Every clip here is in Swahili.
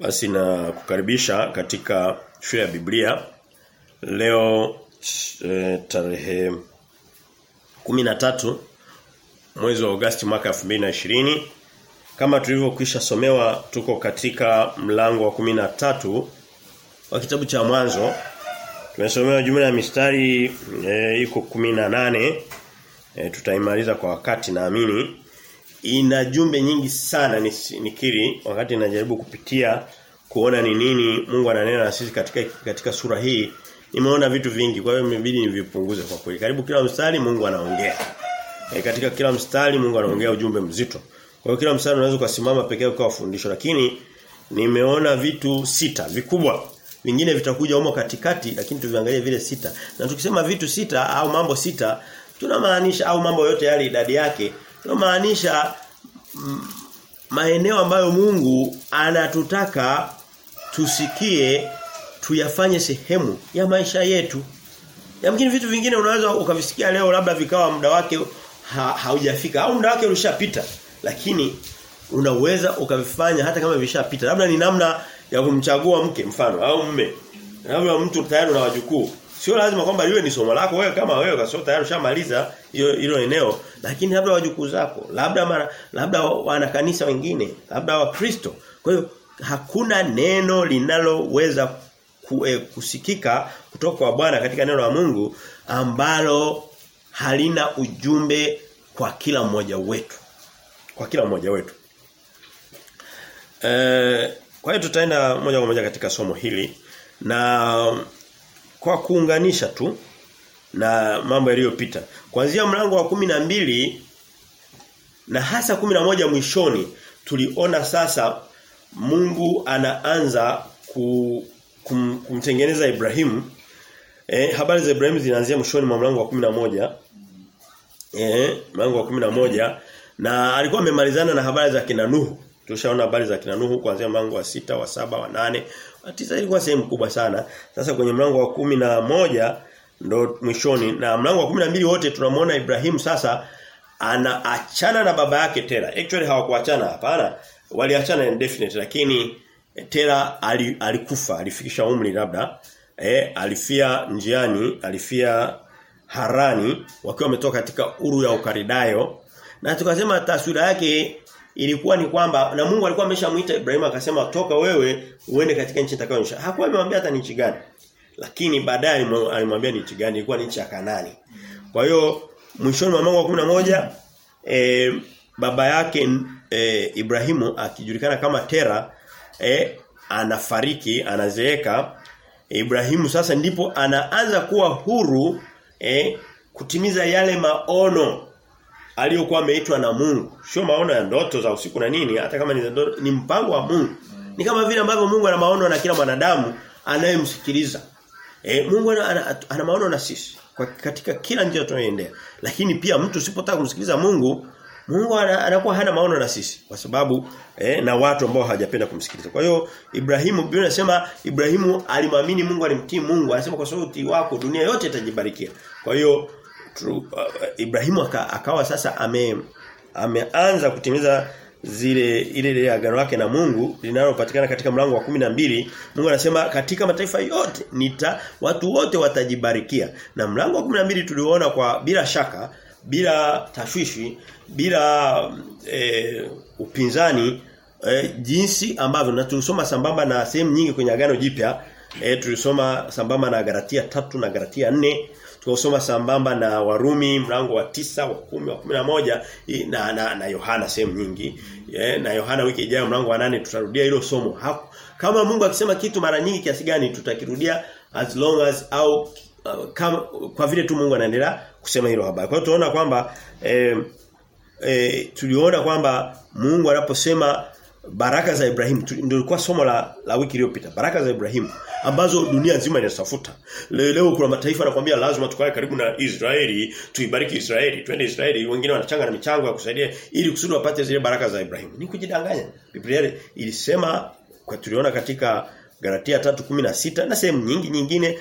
Basi na kukaribisha katika shule ya Biblia. Leo e, tarehe 13 mwezi wa Agosti mwaka 2020 kama tulivyokwisha somewa tuko katika mlango wa 13 wa kitabu cha mwanzo. Tumesomewa jumla ya mistari e, iko 18 e, tutaimaliza kwa wakati naamini ina jumbe nyingi sana nikiri wakati najaribu kupitia kuona ni nini Mungu ananena na sisi katika katika sura hii. Nimeona vitu vingi kwa hiyo imebidi nivipunguze kwa kweli. Karibu kila mstari Mungu anaongea. E, katika kila mstari Mungu anaongea ujumbe mzito. Kwa hiyo kila mstari unaweza kusimama pekee yake kwa fundisho lakini nimeona vitu sita vikubwa. Vingine vitakuja humo katikati lakini tuviangalie vile sita. Na tukisema vitu sita au mambo sita tunamaanisha au mambo yote yale idadi yake tunamaanisha maeneo ambayo Mungu anatutaka tusikie tuyafanye sehemu ya maisha yetu. Yamkini vitu vingine unaweza ukavisikia leo labda vikawa muda wake ha, haujafika au muda wake ulishapita. Lakini unaweza ukavifanya hata kama vishapita. Labda ni namna ya kumchagua mke mfano au mme. Labda mtu tayari una wajukuu. Sio lazima kwamba liwe ni somo lako wewe kama wewe kasio tayari ushamaliza hiyo hilo eneo. Lakini labda wajukuu zako labda mara labda wana kanisa wengine labda wakristo. Kwa hiyo hakuna neno linaloweza ku, eh, kusikika kutoka kwa Bwana katika neno la Mungu ambalo halina ujumbe kwa kila mmoja wetu. Kwa kila mmoja wetu. Eh kwa hiyo tutaenda moja kwa moja katika somo hili na kwa kuunganisha tu na mambo yaliyopita. Kuanzia mlango wa kumi na mbili na hasa kumi na moja mwishoni tuliona sasa Mungu anaanza ku, kum, kumtengeneza Ibrahimu. Eh, habari za Ibrahimu zinaanzia mwishoni mwa mlango wa kumi na moja Eh, mlango wa kumi na moja na alikuwa amemalizana na habari za kina Nuhu. Tushaona habari za kina Nuhu kuanzia mlango wa sita, wa saba, wa nane Tisa ilikuwa sehemu kubwa sana. Sasa kwenye mlango wa kumi na moja ndo mwishoni na mlango wa kumi na mbili wote tunamwona Ibrahimu sasa anaachana na baba yake Tera. Actually hawakuachana hapana. Waliachana indefinite lakini Tera alikufa, alifikisha umri labda. Eh, alifia njiani, alifia Harani wakiwa wametoka katika uru ya Ukaridayo. Na tukasema taswira yake ilikuwa ni kwamba na Mungu alikuwa ameshamuita Ibrahim akasema toka wewe uende katika nchi nitakayonyesha. Hakuwa amemwambia hata nchi gani. Lakini baadaye alimwambia nchi gani ilikuwa nchi ya Kanani. Kwa hiyo mwishoni mwa mlango wa moja e, baba yake e, Ibrahimu akijulikana kama Tera e, anafariki, anazeeka. E, Ibrahimu sasa ndipo anaanza kuwa huru e, kutimiza yale maono aliyokuwa ameitwa na Mungu. Sio maono ya ndoto za usiku na nini, hata kama ni ndoto, ni mpango wa Mungu. Ni kama vile ambavyo Mungu ana maono na kila mwanadamu anayemsikiliza. E, Mungu ana, ana, ana maono na sisi kwa katika kila njia tunayoendea. Lakini pia mtu usipotaka kumsikiliza Mungu, Mungu anakuwa hana maono na sisi kwa sababu eh, na watu ambao hawajapenda kumsikiliza. Kwa hiyo Ibrahimu Biblia inasema Ibrahimu alimwamini Mungu alimtii Mungu, anasema kwa sauti wako dunia yote itajibarikia. Kwa hiyo uh, Ibrahimu akawa sasa ame ameanza kutimiza zile ile ile agano lake na Mungu linalopatikana katika mlango wa mbili. Mungu anasema katika mataifa yote nita watu wote watajibarikia. Na mlango wa mbili tuliona kwa bila shaka bila tashwishi bila e, upinzani e, jinsi ambavyo na tulisoma sambamba na sehemu nyingi kwenye agano jipya e, tulisoma sambamba na Galatia tatu na Galatia nne tukasoma sambamba na Warumi mlango wa tisa wa kumi wa kumi na moja na na, na Yohana sehemu nyingi. Yeah, na Yohana wiki ijayo mlango wa nane tutarudia hilo somo. Haku, kama Mungu akisema kitu mara nyingi kiasi gani tutakirudia as long as au uh, kama, kwa vile tu Mungu anaendelea kusema hilo habari. Kwa hiyo tunaona kwamba eh, eh, tuliona kwamba Mungu anaposema baraka za Ibrahim ndio ilikuwa somo la, la wiki iliyopita. Baraka za Ibrahim ambazo dunia nzima inatafuta leo, leo kuna mataifa yanakuambia lazima tukae karibu na Israeli tuibariki Israeli twende Israeli. Wengine wanachanga na michango ya kusaidia ili kusudi wapate zile baraka za Ibrahim. Ni kujidanganya. Biblia ilisema kwa tuliona katika Galatia 3:16 na sehemu nyingi nyingine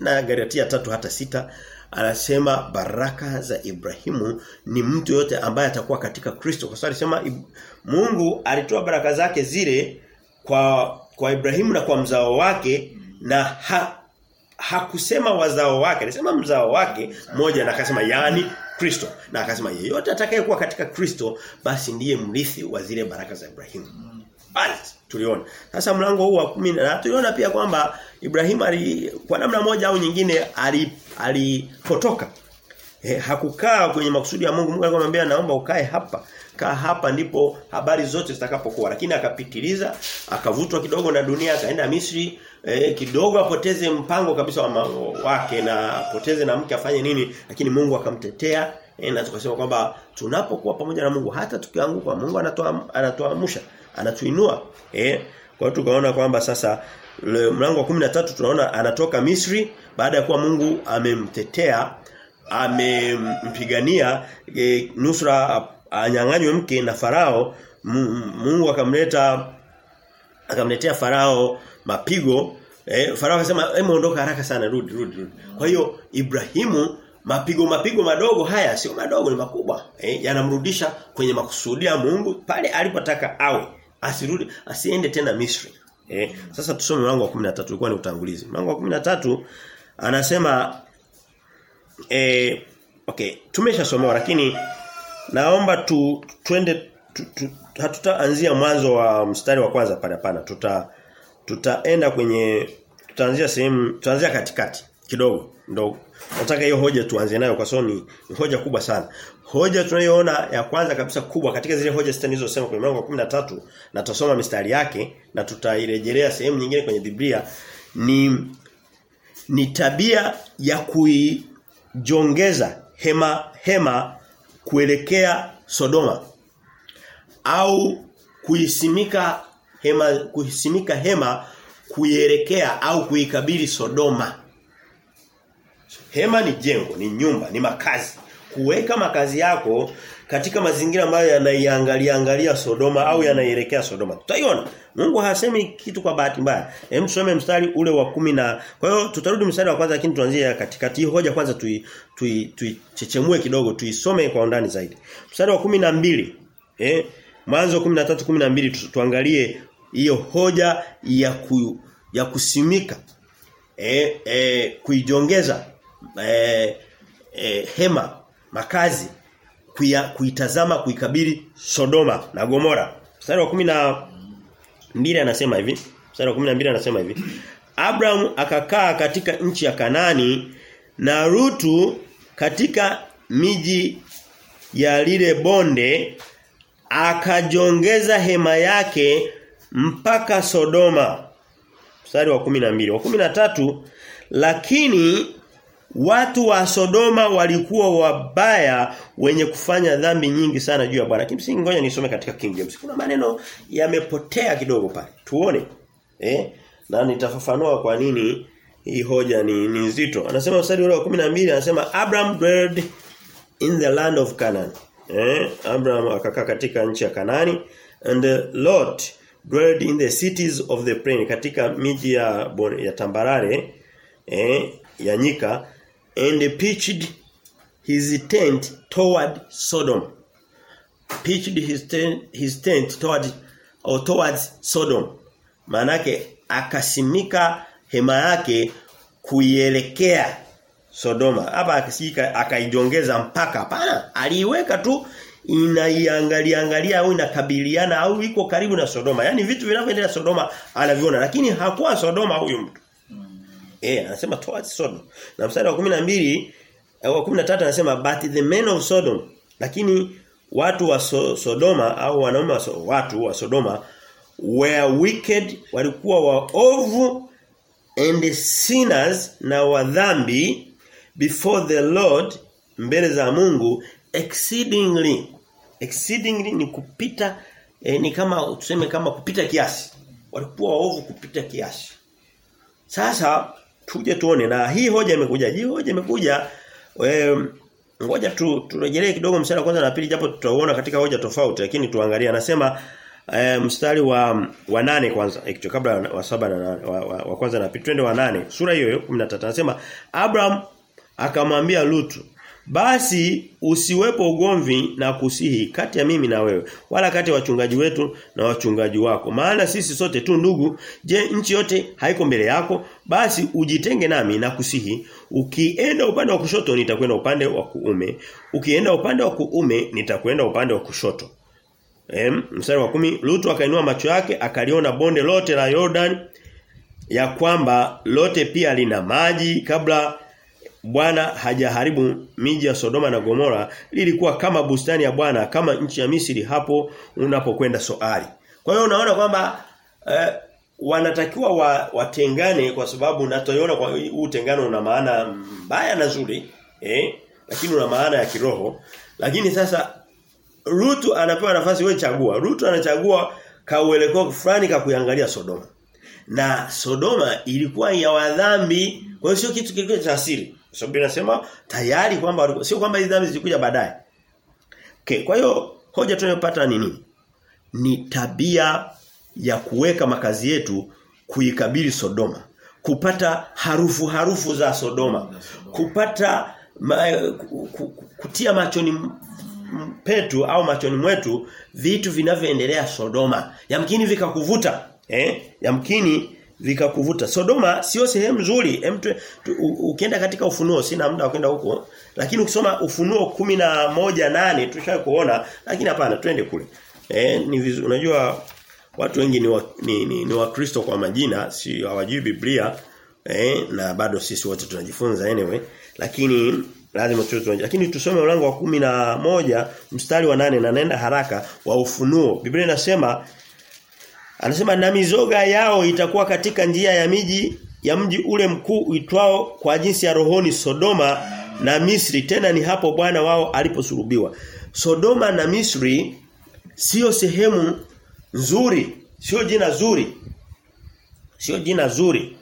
na Galatia 3 hata sita anasema baraka za Ibrahimu ni mtu yote ambaye atakuwa katika Kristo. Kwa sababu alisema Mungu alitoa baraka zake zile kwa kwa Ibrahimu na kwa mzao wake na ha, hakusema wazao wake alisema mzao wake moja na akasema yani Kristo. Na akasema yeyote atakayekuwa katika Kristo basi ndiye mrithi wa zile baraka za Ibrahimu. Bali tuliona. Sasa mlango huu wa 10 na tuliona pia kwamba Ibrahimu ali kwa namna moja au nyingine alipotoka. Ali eh, hakukaa kwenye makusudi ya Mungu. Mungu alimwambia naomba ukae hapa. Kaa hapa ndipo habari zote zitakapokuwa. Lakini akapitiliza akavutwa kidogo na dunia akaenda Misri. Eh, kidogo apoteze mpango kabisa wa wake na apoteze na mke afanye nini. Lakini Mungu akamtetea. Eh, na tukasema kwamba tunapokuwa pamoja na Mungu hata tukianguka Mungu anatoa anatoamsha anatuinua. Eh kwa hiyo tukaona kwamba sasa mlango wa 13 tunaona anatoka Misri baada ya kuwa Mungu amemtetea amempigania e, nusra anyang'anywe mke na farao Mungu akamleta akamletea farao mapigo eh, farao akasema hebu ondoka haraka sana rudi rudi rudi. Kwa hiyo Ibrahimu mapigo mapigo madogo haya sio madogo ni makubwa eh, yanamrudisha kwenye makusudi ya Mungu pale alipotaka awe asirudi asiende tena Misri eh, sasa tusome mlango wa 13 ulikuwa ni utangulizi. Mlango wa 13 anasema eh, okay tumeshasomewa lakini naomba tu twende tu, tu, hatutaanzia mwanzo wa mstari wa kwanza pale hapana. Tuta tutaenda kwenye tutaanzia sehemu tutaanzia katikati kidogo ndo nataka hiyo hoja tuanze nayo kwa sababu ni, ni hoja kubwa sana. Hoja tunayoona ya kwanza kabisa kubwa katika zile hoja sita nilizosema kwenye mlango wa 13 na tutasoma mistari yake na tutairejelea sehemu nyingine kwenye Biblia ni ni tabia ya kuijongeza hema hema kuelekea Sodoma au kuisimika hema kuisimika hema kuielekea au kuikabili Sodoma. Hema ni jengo, ni nyumba, ni makazi. Kuweka makazi yako katika mazingira ambayo yanaiangalia angalia Sodoma au yanaielekea Sodoma. Tutaiona. Mungu hasemi kitu kwa bahati mbaya. Hem tusome mstari ule wa kumi na Kwa hiyo tutarudi mstari wa kwanza lakini tuanzie katikati. Hii hoja kwanza tui tuichechemue tui, kidogo, tuisome kwa undani zaidi. Mstari wa kumi na mbili Eh? Mwanzo 13 12 tu, tuangalie hiyo hoja ya ku, ya kusimika eh, eh kuijongeza eh, eh, hema makazi kuitazama kuikabili Sodoma na Gomora. Mstari wa kumi na mbili anasema hivi. Mstari wa 12 anasema hivi. Abraham akakaa katika nchi ya Kanani na Rutu katika miji ya lile bonde akajongeza hema yake mpaka Sodoma. Mstari wa 12. Wa 13 lakini watu wa Sodoma walikuwa wabaya wenye kufanya dhambi nyingi sana juu ya Bwana. Kimsingi ngoja nisome katika King James. Kuna maneno yamepotea kidogo pale. Tuone. Eh? Na nitafafanua kwa nini hii hoja ni, ni nzito. Anasema mstari ule wa 12 anasema Abraham dwelled in the land of Canaan. Eh? Abraham akakaa katika nchi ya Kanani and Lot dwelled in the cities of the plain katika miji ya ya tambarare eh ya nyika and pitched his tent toward Sodom. Pitched his tent, his tent toward or towards Sodom. Manake akasimika hema yake kuielekea Sodoma hapa akisika akaijongeza mpaka. Hapana aliiweka tu inaiangalia angalia au inakabiliana au iko karibu na Sodoma. Yaani vitu vinavyoendelea Sodoma anaviona. Lakini hakuwa Sodoma huyu mtu. Eh anasema towards Sodom. Na mstari wa 12 wa 13 anasema but the men of Sodom lakini watu wa so, Sodoma au wanaume wa so, watu wa Sodoma were wicked walikuwa waovu and sinners na wadhambi before the Lord mbele za Mungu exceedingly exceedingly ni kupita eh, ni kama tuseme kama kupita kiasi walikuwa waovu kupita kiasi sasa tuje tuone. Na hii hoja imekuja hii hoja imekuja eh, ngoja tu turejelee kidogo mstari wa kwanza na pili japo tutaona katika hoja tofauti lakini tuangalie. Anasema e, mstari wa wa nane kwanza actually kabla wa saba na wa, wa, wa kwanza na pili. Twende wa nane sura hiyo hiyo 13 anasema Abraham akamwambia Lutu Basi usiwepo ugomvi na kusihi kati ya mimi na wewe wala kati ya wachungaji wetu na wachungaji wako. Maana sisi sote tu ndugu. Je nchi yote haiko mbele yako? Basi ujitenge nami na kusihi. Ukienda upande wa kushoto nitakwenda upande wa kuume. Ukienda upande wa kuume nitakwenda upande wa kushoto. Em, mstari wa kumi Lutu akainua macho yake akaliona bonde lote la Jordan ya kwamba lote pia lina maji kabla Bwana hajaharibu miji ya Sodoma na Gomora lilikuwa kama bustani ya Bwana kama nchi ya Misri hapo unapokwenda Soari. Kwa hiyo unaona kwamba eh, wanatakiwa wa, watengane kwa sababu natoiona kwa huu utengano una maana mbaya na nzuri eh lakini una maana ya kiroho lakini sasa Rutu anapewa nafasi wewe chagua. Rutu anachagua kauelekeo fulani ka kuangalia Sodoma. Na Sodoma ilikuwa ya wadhambi, kwa hiyo sio kitu kilikuwa cha asili. Kwa sababu inasema tayari kwamba sio kwamba hizo dhambi zilikuja baadaye. Okay, kwa hiyo hoja tunayopata ni nini? Ni tabia ya kuweka makazi yetu kuikabili Sodoma. Kupata harufu harufu za Sodoma. Kupata ma, ku, ku, kutia machoni petu au machoni mwetu vitu vinavyoendelea Sodoma. Yamkini vikakuvuta, eh? Yamkini vikakuvuta. Sodoma sio sehemu nzuri. Hem ukienda katika ufunuo sina muda wa kwenda huko, lakini ukisoma ufunuo moja nane kuona, lakini hapana twende kule. Eh ni vizu, unajua watu wengi ni wa, ni, ni, ni wakristo kwa majina, si hawajui Biblia. Eh na bado sisi wote tunajifunza anyway, lakini lazima tuwe lakini tusome mlango wa kumi na moja mstari wa nane na nenda haraka wa ufunuo Biblia inasema anasema na mizoga yao itakuwa katika njia ya miji ya mji ule mkuu uitwao kwa jinsi ya rohoni Sodoma na Misri. Tena ni hapo Bwana wao aliposulubiwa. Sodoma na Misri sio sehemu nzuri sio jina zuri sio jina zuri.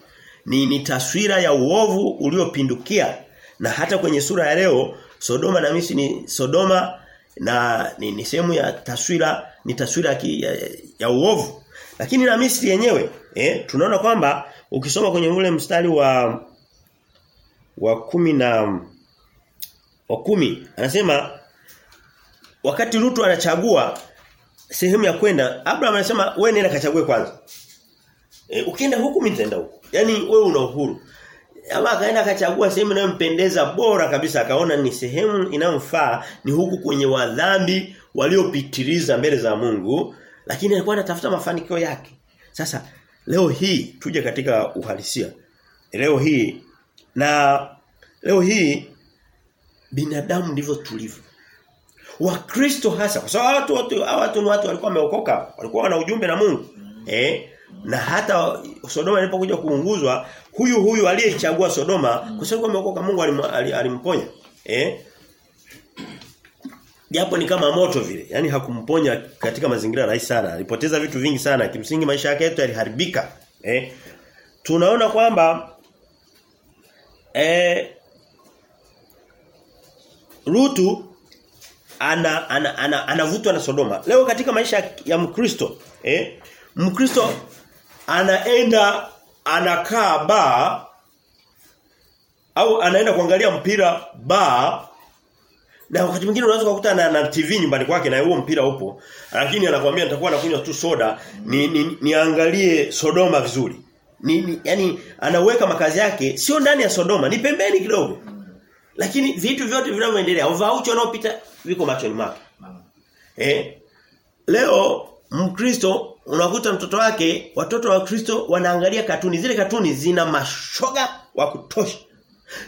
Ni, ni taswira ya uovu uliopindukia. Na hata kwenye sura ya leo Sodoma na Misri ni Sodoma na ni, ni sehemu ya taswira ni taswira ya, ya, ya uovu. Lakini na Misri yenyewe eh tunaona kwamba ukisoma kwenye ule mstari wa wa kumi na wa kumi anasema wakati Rutu anachagua sehemu ya kwenda Abraham anasema wewe nenda kachague kwanza. E, ukienda huku mimi nitaenda huku. Yaani wewe una uhuru. Ama akaenda akachagua sehemu inayompendeza bora kabisa akaona ni sehemu inayomfaa ni huku kwenye wadhambi waliopitiliza mbele za Mungu lakini alikuwa anatafuta mafanikio yake. Sasa leo hii tuje katika uhalisia. Leo hii na leo hii binadamu ndivyo tulivyo. Wakristo hasa kwa sababu watu watu watu watu walikuwa wameokoka, walikuwa wana ujumbe na Mungu. Eh? Na hata Sodoma ilipokuja kuunguzwa, huyu huyu aliyechagua Sodoma kwa sababu ameokoka Mungu alim, alimponya. Eh? Japo ni kama moto vile. yani hakumponya katika mazingira rahisi sana. Alipoteza vitu vingi sana. Kimsingi maisha yake yote yaliharibika. Eh? Tunaona kwamba eh Rutu ana ana ana anavutwa na Sodoma. Leo katika maisha ya Mkristo, eh? Mkristo anaenda anakaa ba au anaenda kuangalia mpira ba na wakati mwingine unaweza kukuta na, na TV nyumbani kwake na huo mpira upo lakini anakuambia nitakuwa nakunywa tu soda ni, ni, niangalie Sodoma vizuri. Ni, ni yani anaweka makazi yake sio ndani ya Sodoma ni pembeni kidogo. Lakini vitu vyote vinavyoendelea uvaucho unaopita viko machoni mwake. Eh leo Mkristo unakuta mtoto wake watoto wa Kristo wanaangalia katuni zile katuni zina mashoga wa kutosha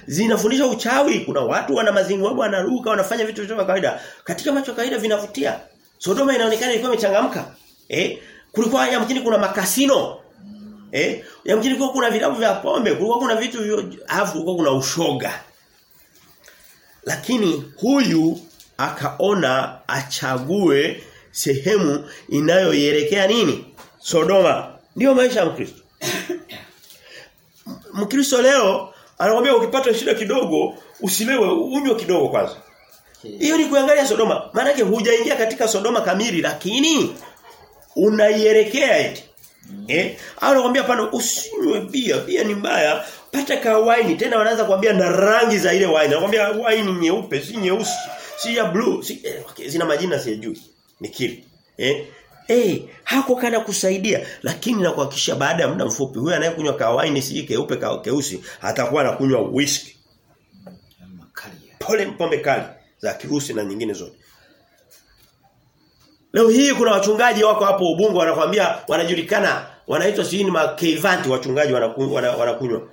zinafundisha uchawi. Kuna watu wana mazingo wanaruka wanafanya vitu vya kawaida. Katika macho kawaida vinavutia. Sodoma inaonekana ilikuwa imechangamka. Eh? Kulikuwa yamkini kuna makasino. Eh? Yamkini kulikuwa kuna vilabu vya pombe. Kulikuwa kuna vitu vyo afu kulikuwa kuna ushoga. Lakini huyu akaona achague sehemu inayoelekea nini? Sodoma. Ndiyo maisha ya Mkristo. Mkristo leo anakuambia ukipata shida kidogo usilewe unywe kidogo kwanza. Hiyo ni kuangalia Sodoma. Maana yake hujaingia katika Sodoma kamili lakini unaielekea eti. Mm. Eh? Au anakuambia pana usinywe bia, bia ni mbaya. Pata ka wine tena wanaanza kuambia na rangi za ile wine. Anakuambia wine nyeupe, si nyeusi, si ya blue, si eh, okay, zina majina sijui. nikili Eh? Eh, hako kana kusaidia lakini na kuhakikisha baada ya muda mfupi huyu anayekunywa kawaini siji si keupe ka keusi atakuwa anakunywa whisky. Pole pombe kali za kirusi na nyingine zote. Leo hii kuna wachungaji wako hapo Ubungo wanakuambia wanajulikana wanaitwa sijui ni makevanti wachungaji wanakunywa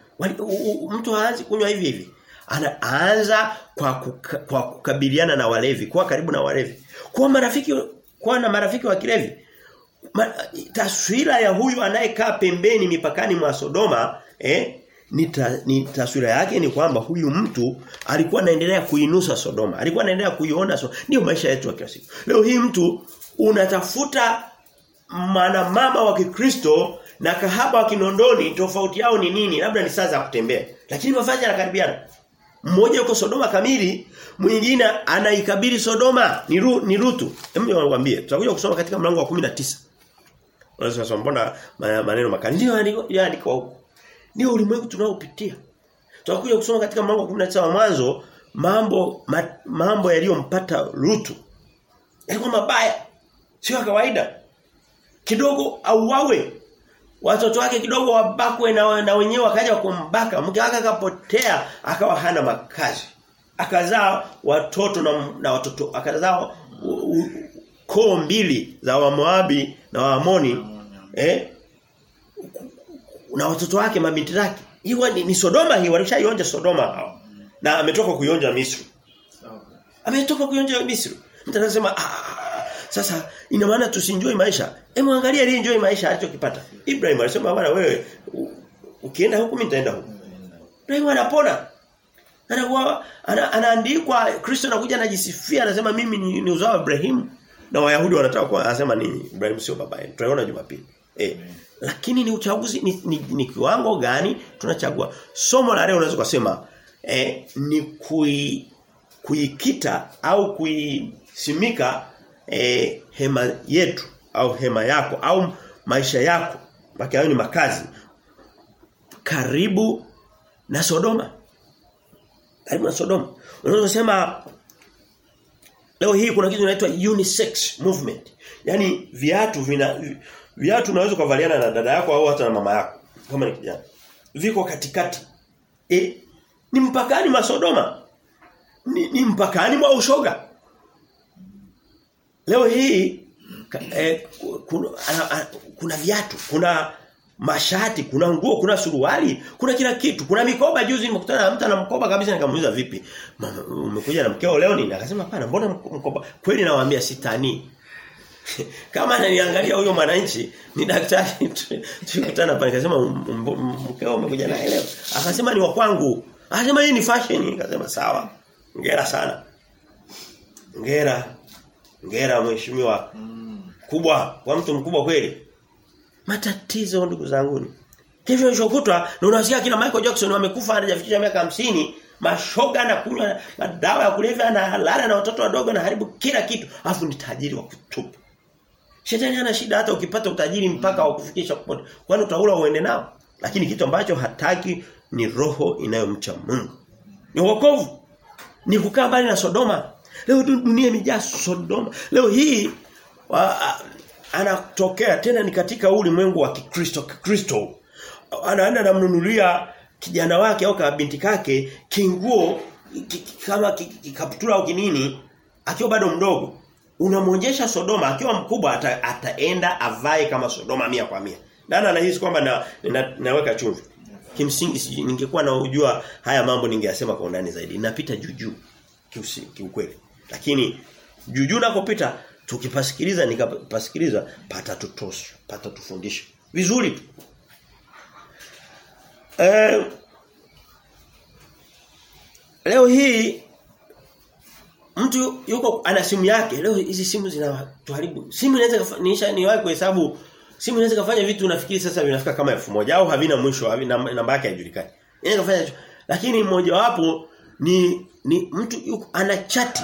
Mtu haanzi kunywa hivi hivi. Anaanza kwa kuka, kwa kukabiliana na walevi, kuwa karibu na walevi. Kuwa marafiki kuwa na marafiki wa kilevi. Taswira ya huyu anayekaa pembeni mipakani mwa Sodoma eh ni, ta, ni taswira yake ni kwamba huyu mtu alikuwa anaendelea kuinusa Sodoma. Alikuwa anaendelea kuiona so. Ndio maisha yetu ya kila siku. Leo hii mtu unatafuta mana mama wa Kikristo na kahaba wa Kinondoni tofauti yao ni nini? Labda ni saa za kutembea. Lakini mavazi yanakaribiana. Mmoja yuko Sodoma kamili, mwingine anaikabili Sodoma ni, ru, ni Rutu. Hebu niwaambie, tutakuja kusoma katika mlango wa 19. Unaweza kusema mbona maneno makali ndio yaandikwa huko. Ndio ulimwengu tunaopitia. Tutakuja kusoma katika mambo wa 19 wa mwanzo mambo ma, mambo yaliyompata Rutu. Yalikuwa mabaya. Sio kawaida. Kidogo auawe. Watoto wake kidogo wabakwe na, na wenyewe wakaja kumbaka. Mke wake akapotea akawa hana makazi. Akazaa watoto na, na watoto akazaa koo mbili za Wamoabi na Waamoni eh na watoto wake mabinti zake. Hiyo ni, ni Sodoma hii walishaionja Sodoma hao. Na ametoka kuionja Misri. Ametoka kuionja Misri. Mtu anasema ah, sasa ina maana tusinjoi maisha. Hebu angalia alienjoy maisha alichokipata. Ibrahim alisema bwana wewe ukienda huku mimi nitaenda huku. Ibrahim anapona. Anakuwa ana, anaandikwa Kristo anakuja anajisifia anasema mimi ni, ni uzao wa Ibrahim na Wayahudi wanataka kwa anasema ni Ibrahim sio baba yenu. Tunaona Jumapili. Eh. Lakini ni uchaguzi ni, ni, ni kiwango gani tunachagua. Somo la leo unaweza kusema eh, ni kui kuikita au kuisimika eh, hema yetu au hema yako au maisha yako Maana hayo ni makazi karibu na Sodoma karibu na Sodoma unaweza kusema leo hii kuna kitu kinaitwa unisex movement. Yaani viatu vina viatu unaweza kuvaliana na dada yako au hata na mama yako kama ni kijana. Viko katikati. Eh ni mpakani mwa Sodoma. Ni, ni mpakani mwa ushoga. Leo hii eh, kuna, ana, kuna viatu, kuna mashati, kuna nguo, kuna suruali, kuna kila kitu. Kuna mikoba juzi nimekutana na mtu ana mkoba kabisa nikamuuliza vipi? Mama umekuja na mkeo leo nini? Akasema hapana, mbona mkoba? Kweli nawaambia sitani. Kama ananiangalia huyo mwananchi ni daktari tukutana pale akasema "M- m- mkeo umekuja naye leo. Akasema ni wa kwangu. Akasema hii ni fashion. Nikasema sawa. Ngera sana. Ngera. Ngera mheshimiwa. Kubwa, kwa mtu mkubwa kweli. Matatizo ndugu zangu. Kesho ishokutwa na unasikia kina Michael Jackson wamekufa hajafikisha miaka hamsini mashoga na kunywa madawa ya kulevya na halala na watoto wadogo na haribu kila kitu afu ni tajiri wa kutupa. Shetani hana shida hata ukipata utajiri mpaka wa kufikisha kupote. Kwani utaula uende nao? Lakini kitu ambacho hataki ni roho inayomcha Mungu. Ni wokovu. Ni kukaa mbali na Sodoma. Leo dunia imejaa Sodoma. Leo hii wa, anatokea tena ni katika ulimwengu wa Kikristo Kikristo. Anaenda anamnunulia kijana wake au kabinti kake kinguo ki- ki- kama kikaptura au kinini akiwa bado mdogo. Unamwonyesha Sodoma akiwa mkubwa ata, ataenda avae kama Sodoma mia kwa mia. Nani anahisi kwamba na, na, naweka chumvi. Kimsingi ningekuwa na ujua haya mambo ningeyasema kwa undani zaidi. Napita juju kiukweli. Lakini juju nakopita tukipasikiliza nikapasikiliza pata tutosha, pata tufundishe. Vizuri. Tu. Eh, leo hii mtu yuko ana simu yake. Leo hizi simu zinatuharibu. Simu inaweza niisha niwahi kuhesabu. Simu inaweza kufanya vitu unafikiri sasa vinafika kama elfu moja au havina mwisho havina namba yake haijulikani. Inaweza kufanya lakini mmoja wapo ni ni mtu yuko ana chati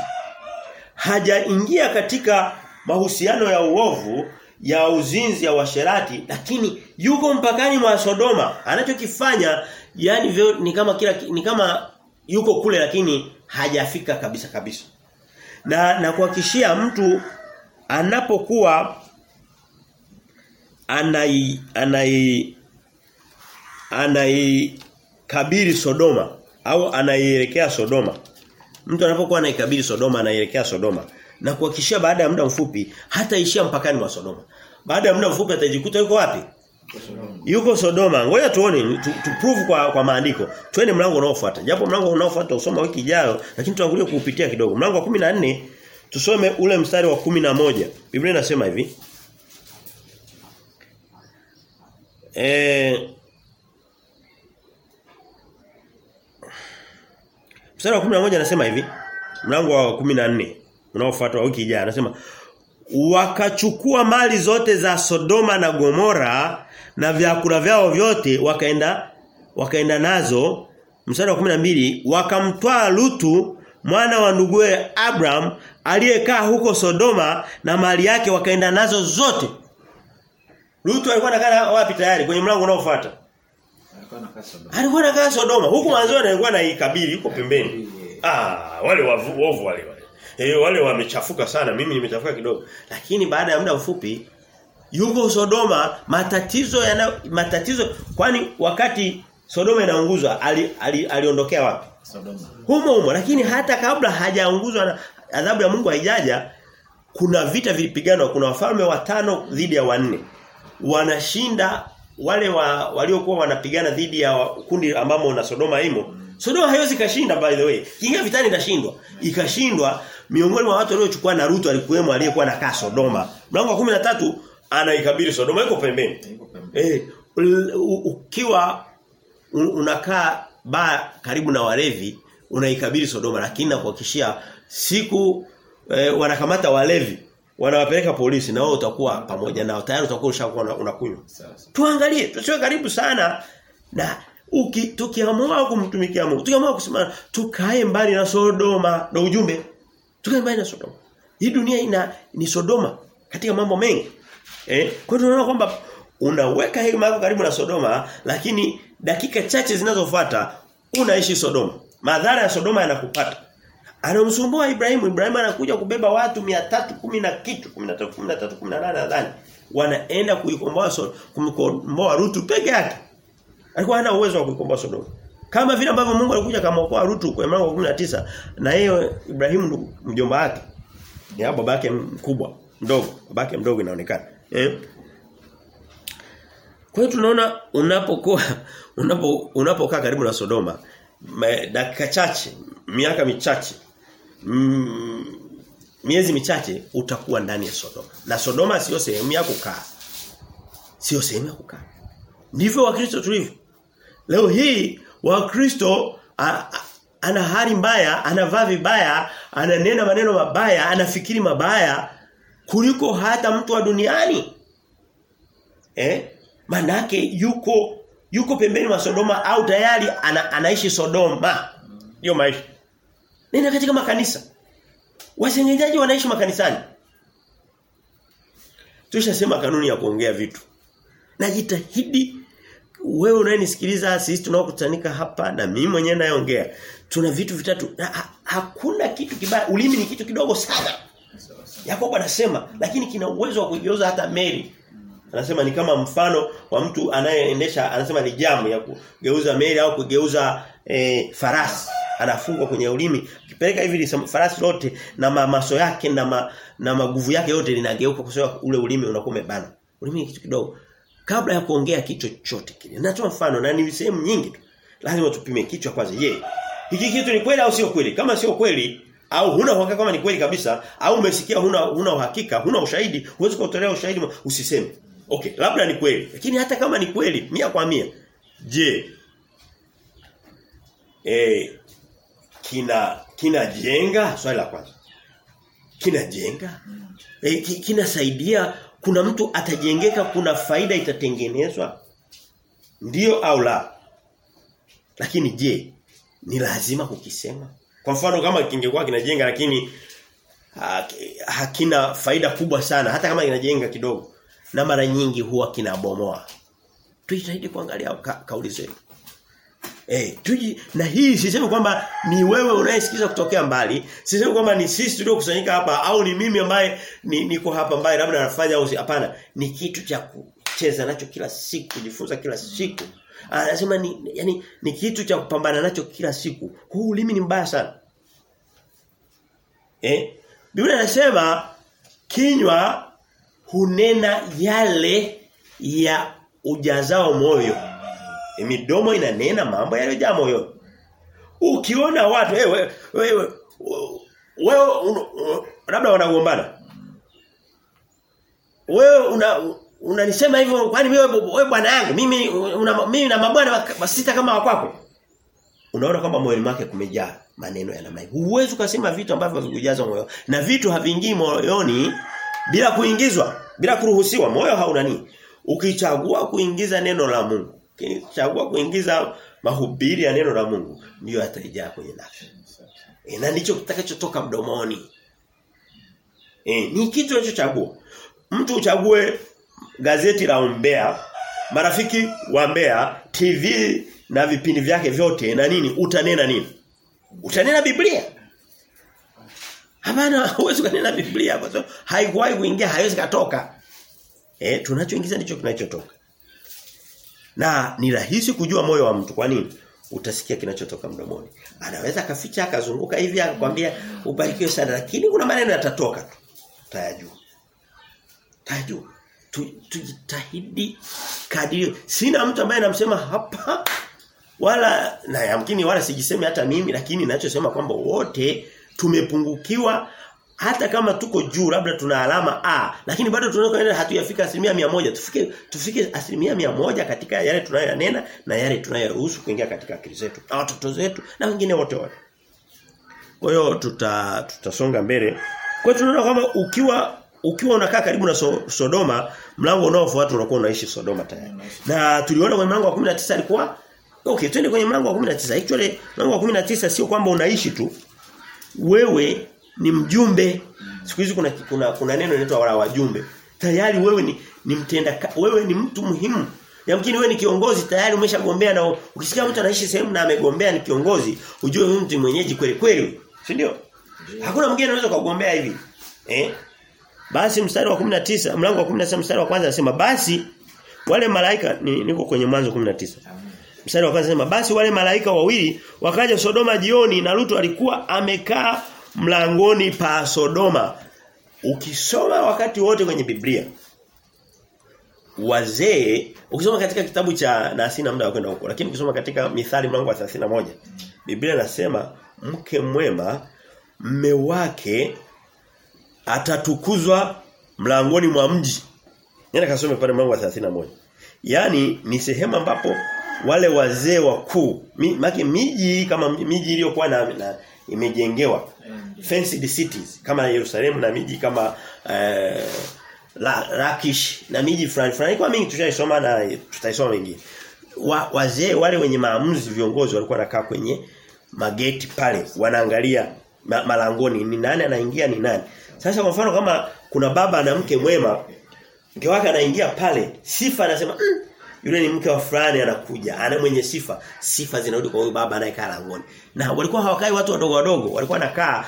hajaingia katika mahusiano ya uovu ya uzinzi ya washerati lakini yuko mpakani mwa Sodoma. Anachokifanya yani vyo, ni kama kila ni kama yuko kule lakini hajafika kabisa kabisa. Na na kuhakishia mtu anapokuwa anai anai anai kabiri Sodoma au anaielekea Sodoma mtu anapokuwa anaikabili Sodoma anaelekea Sodoma. Na kuhakikishia baada ya muda mfupi hataishia mpakani wa Sodoma. Baada ya muda mfupi atajikuta yuko wapi? Yuko Sodoma. Ngoja tuone tu, tu prove kwa kwa maandiko. Twende mlango unaofuata. Japo mlango unaofuata usoma wiki ijayo lakini tuangulie kuupitia kidogo. Mlango wa 14 tusome ule mstari wa 11 Biblia inasema hivi. Eh Mstari wa 11 anasema hivi mlango wa 14 unaofuata wiki ijayo anasema wakachukua mali zote za Sodoma na Gomora na vyakula vyao vyote wakaenda wakaenda nazo. Mstari wa 12 wakamtwaa Lutu mwana wa nduguye Abraham aliyekaa huko Sodoma na mali yake wakaenda nazo zote. Lutu alikuwa anakaa wapi tayari? Kwenye mlango unaofuata Alikuwa na anakaa Sodoma huku mwanzoni alikuwa anaikabili huko pembeni Ah, wale wavu, wale wale. Eh wale wamechafuka sana, mimi nimechafuka kidogo. Lakini baada ya muda mfupi yuko Sodoma matatizo yana matatizo kwani wakati Sodoma inaunguzwa aliondokea ali, ali, wapi? Sodoma. Humo humo lakini hata kabla hajaunguzwa na adhabu ya Mungu haijaja kuna vita vilipiganwa kuna wafalme watano dhidi ya wanne. Wanashinda wale wa, waliokuwa wanapigana dhidi ya kundi ambamo na Sodoma imo. Sodoma haiwezi kashinda by the way. Kinga vitani itashindwa Ikashindwa miongoni mwa watu waliochukua Naruto alikuwemo aliyekuwa anakaa Sodoma. Mlango wa 13 anaikabili Sodoma iko pembeni. Eh, ukiwa unakaa ba karibu na walevi unaikabili Sodoma lakini nakuhakikishia siku eh, wanakamata walevi wanawapeleka polisi na wewe utakuwa pamoja nao. Tayari utakuwa ushakuwa unakunywa. Tuangalie tusiwe karibu sana na uki, tukiamua kumtumikia Mungu. Tukiamua kusimama tukae mbali na Sodoma. Na ujumbe tukae mbali na Sodoma. Hii dunia ina ni Sodoma katika mambo mengi. Eh? Kwa hiyo tunaona kwamba unaweka hekima yako karibu na Sodoma lakini dakika chache zinazofuata unaishi Sodoma. Madhara ya Sodoma yanakupata anamsumbua Ibrahimu. Ibrahimu anakuja kubeba watu 310 na kitu 13 13 18 nadhani. Wanaenda kuikomboa Sodoma, kumkomboa Rutu peke yake. Alikuwa hana uwezo wa kuikomboa Sodoma kama vile ambavyo Mungu alikuja kamaokoa Rutu kwa mlango wa 19 na yeye Ibrahimu mjomba wake. Ni babake mkubwa mdogo babake mdogo inaonekana. Eh kwa hiyo tunaona unapokuwa unapo unapokaa karibu na Sodoma dakika chache miaka michache mm, miezi michache utakuwa ndani ya Sodoma. Na Sodoma sio sehemu ya kukaa. Sio sehemu ya kukaa. Ndivyo Wakristo tulivyo. Leo hii Wakristo ana hali mbaya, anavaa vibaya, ananena maneno mabaya, anafikiri mabaya kuliko hata mtu wa duniani. Eh? Manake yuko yuko pembeni mwa Sodoma au tayari ana, anaishi Sodoma. Hiyo maisha. Nenda katika makanisa. Wasengenyaji wanaishi makanisani. Tushasema kanuni ya kuongea vitu. Najitahidi wewe unayenisikiliza sisi tunaokutanika hapa na mimi mwenyewe nayeongea. Tuna vitu vitatu. Ha, hakuna kitu kibaya. Ulimi ni kitu kidogo sana. Yakobo anasema lakini kina uwezo wa kugeuza hata meli. Anasema ni kama mfano wa mtu anayeendesha anasema ni jamu ya kugeuza meli au kugeuza e, farasi. Anafungwa kwenye ulimi. Kipeleka hivi farasi lote na mamaso yake na ma, na maguvu yake yote linageuka kwa ule ulimi unakuwa umebana. Ulimi ni kitu kidogo. Kabla ya kuongea kitu chochote kile. Natoa mfano na ni sehemu nyingi tu. Lazima tupime kichwa kwanza. Je, hiki kitu ni kweli au sio kweli? Kama sio kweli au huna uhakika kama ni kweli kabisa au umesikia huna huna uhakika, huna ushahidi, huwezi kutolea ushahidi usiseme. Okay, labda ni kweli. Lakini hata kama ni kweli, mia kwa mia. Je, eh kina kinajenga swali la kwanza. Kinajenga? E, ki, kinasaidia kuna mtu atajengeka kuna faida itatengenezwa? Ndiyo au la? Lakini je, ni lazima kukisema? Kwa mfano kama kingekuwa kinajenga lakini ha, hakina faida kubwa sana hata kama kinajenga kidogo. na mara nyingi huwa kinabomoa. Tujitahidi kuangalia ka, kauli zetu. Eh, tuji na hii sisemi kwamba ni wewe unayesikiza kutokea mbali, sisemi kwamba ni sisi tuliokusanyika hapa au ni mimi ambaye ni niko hapa mbali labda nafanya au hapana, ni kitu cha kucheza nacho kila siku, kujifunza kila siku. Anasema ni yani ni kitu cha kupambana nacho kila siku. Huu ulimi ni mbaya sana. Eh? Biblia inasema kinywa hunena yale ya ujazao moyo. Midomo inanena mambo yaliyojaa moyoni. Ukiona watu hey, wewe wewe wewe labda wanagombana. Wewe una unanisema hivyo kwani wewe wewe bwana yangu mimi una, mimi na mabwana wasita kama wakwako. Unaona kwamba moyoni mwake kumejaa maneno ya namna hiyo. Huwezi kusema vitu ambavyo vikujaza moyo na vitu haviingii moyoni bila kuingizwa, bila kuruhusiwa. Moyo hauna nini? Ukichagua kuingiza neno la Mungu, ukichagua kuingiza mahubiri ya neno la Mungu, ndio ataijaa kwenye nafsi. E, na ndicho kitakachotoka mdomoni. E, ni kitu unachochagua. Mtu uchague gazeti la umbea, marafiki wa mbea, TV na vipindi vyake vyote na nini utanena nini? Utanena Biblia. Hapana, huwezi kunena Biblia kwa sababu haikuwahi kuingia, haiwezi katoka. Eh, tunachoingiza ndicho kinachotoka. Na ni rahisi kujua moyo wa mtu. Kwa nini? Utasikia kinachotoka mdomoni. Anaweza akaficha akazunguka hivi akakwambia ubarikiwe sana lakini kuna maneno yatatoka tu. Tayajua. Tayajua. Tujitahidi kadiri. Sina mtu ambaye namsema hapa wala na yamkini wala sijisemi hata mimi lakini ninachosema kwamba wote tumepungukiwa hata kama tuko juu labda tuna alama A lakini bado tunaweza hatujafika asilimia mia moja. Tufike tufike asilimia mia moja katika yale tunayoyanena na yale tunayoruhusu kuingia katika akili zetu na watoto zetu na wengine wote wote. Kwa hiyo tuta tutasonga mbele. Kwa hiyo tunaona kwamba ukiwa ukiwa unakaa karibu na so, Sodoma mlango unaofuata unakuwa unaishi Sodoma tayari. Na tuliona kwenye mlango wa 19 alikuwa Okay, twende kwenye mlango wa 19. Actually mlango wa 19 sio kwamba unaishi tu. Wewe ni mjumbe. Siku hizi kuna kuna kuna neno linaloitwa wala wajumbe. Tayari wewe ni ni mtenda wewe ni mtu muhimu. Yamkini wewe ni kiongozi tayari umeshagombea na ukisikia mtu anaishi sehemu na amegombea ni kiongozi, ujue huyu mtu mwenyeji kweli kweli. Si ndio? Hakuna mwingine anaweza kugombea hivi. Eh? Basi mstari wa 19, mlango wa 19 mstari wa kwanza anasema basi wale malaika ni, niko kwenye mwanzo 19. Mstari wa kwanza anasema basi wale malaika wawili wakaja Sodoma jioni na Lutu alikuwa amekaa mlangoni pa Sodoma. Ukisoma wakati wote kwenye Biblia wazee ukisoma katika kitabu cha na sina muda wa kwenda huko lakini ukisoma katika Mithali mlango wa 31 Biblia nasema mke mwema mme wake atatukuzwa mlangoni mwa mji. Nenda kasome pale mlango wa 31. Yaani ni sehemu ambapo wale wazee wakuu maki miji kama miji iliyokuwa na, na imejengewa. Fenced cities kama Yerusalemu na miji kama eh, la, Lakish na miji fulani fulani. Kwa mingi tutaisoma na tutaisoma mingi wa, wazee wale wenye maamuzi viongozi walikuwa wanakaa kwenye mageti pale wanaangalia ma, malangoni ni nani anaingia ni nani. Sasa kwa mfano kama kuna baba na mke mwema mke wake anaingia pale sifa anasema mm, yule ni mke wa fulani anakuja ana mwenye sifa sifa zinarudi kwa huyu baba anayekaa langoni. Na walikuwa hawakai watu wadogo wadogo walikuwa nakaa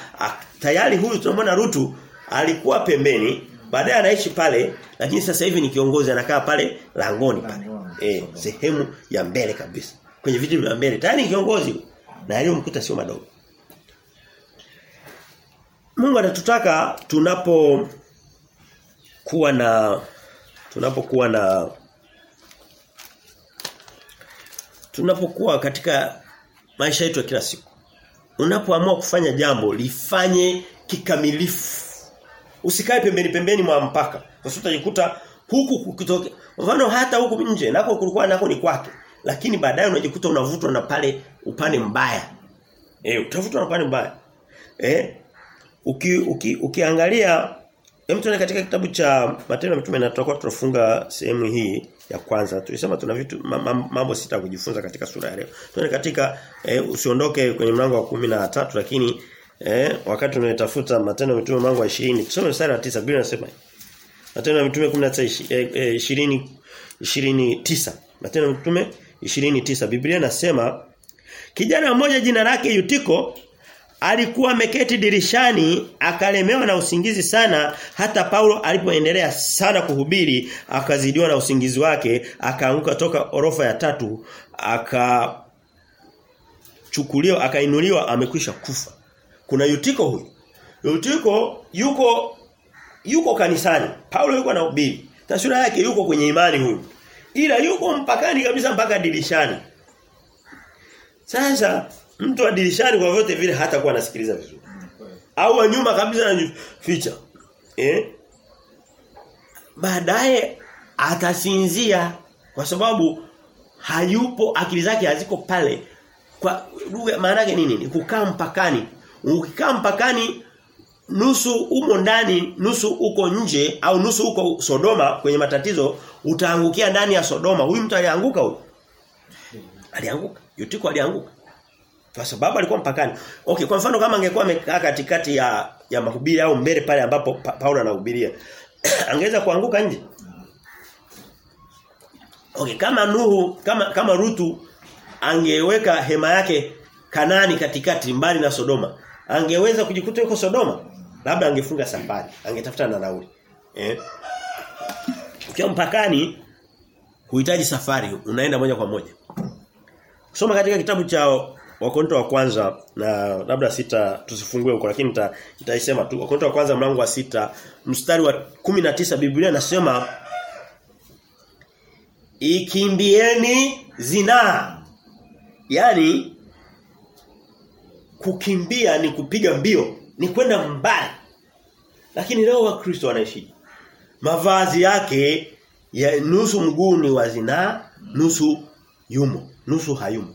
tayari huyu tunamwona Rutu alikuwa pembeni baadaye anaishi pale lakini sasa hivi ni kiongozi anakaa pale langoni pale. Eh sehemu ya mbele kabisa kwenye viti vya mbele. Tayari ni kiongozi na aliyomkuta sio madogo. Mungu anatutaka tunapo kuwa na tunapokuwa na tunapokuwa katika maisha yetu ya kila siku unapoamua kufanya jambo lifanye kikamilifu. Usikae pembeni pembeni mwa mpaka. Sasa utajikuta huku kukitoke. Mfano hata huku nje nako kulikuwa nako ni kwake. Lakini baadaye unajikuta unavutwa na pale upande mbaya. Eh utavutwa na upande mbaya. Eh uki, uki, ukiangalia hem tuone katika kitabu cha Matendo ya Mitume na tutakuwa tunafunga sehemu hii ya kwanza. Tulisema tuna vitu mambo sita kujifunza katika sura ya leo. Tuone katika eh, usiondoke kwenye mlango wa na tatu lakini eh, wakati tunatafuta Matendo ya Mitume mlango wa 20 tusome mstari wa 9 Biblia inasema Matendo ya Mitume 19 29. Matendo ya Mitume 29. Biblia inasema kijana mmoja jina lake Yutiko alikuwa ameketi dirishani akalemewa na usingizi sana hata Paulo alipoendelea sana kuhubiri akazidiwa na usingizi wake akaanguka toka orofa ya tatu aka chukuliwa akainuliwa amekwisha kufa. Kuna Yutiko huyu. Yutiko yuko yuko kanisani. Paulo yuko anahubiri. Taswira yake yuko kwenye imani huyu. Ila yuko mpakani kabisa mpaka dirishani. Sasa mtu wa dirishani kwa vyote vile hata kuwa anasikiliza vizuri. Au nyuma kabisa anajificha. Eh? Baadaye atasinzia kwa sababu hayupo akili zake haziko pale. Kwa lugha maana yake nini? Ni kukaa mpakani. Ukikaa mpakani nusu umo ndani, nusu uko nje au nusu uko Sodoma kwenye matatizo, utaangukia ndani ya Sodoma. Huyu mtu alianguka huyu. Alianguka. Yutiko alianguka. Kwa sababu alikuwa mpakani. Okay, kwa mfano kama angekuwa amekaa katikati ya ya mahubiri au mbele pale ambapo pa, Paulo anahubiria. angeweza kuanguka nje. Okay, kama Nuhu, kama kama Rutu angeweka hema yake Kanani katikati mbali na Sodoma, angeweza kujikuta yuko Sodoma? Labda angefunga safari, angetafuta na nauli. Eh? Ukiwa mpakani huhitaji safari, unaenda moja kwa moja. Soma katika kitabu cha Wakorintho wa kwanza na labda sita tusifungue huko lakini nita nitaisema tu. Wakorintho wa kwanza mlango wa sita mstari wa 19 Biblia nasema ikimbieni zinaa. Yaani kukimbia ni kupiga mbio, ni kwenda mbali. Lakini leo wakristo wanaishi. Mavazi yake ya nusu mguuni wa zinaa, nusu yumo, nusu hayumo.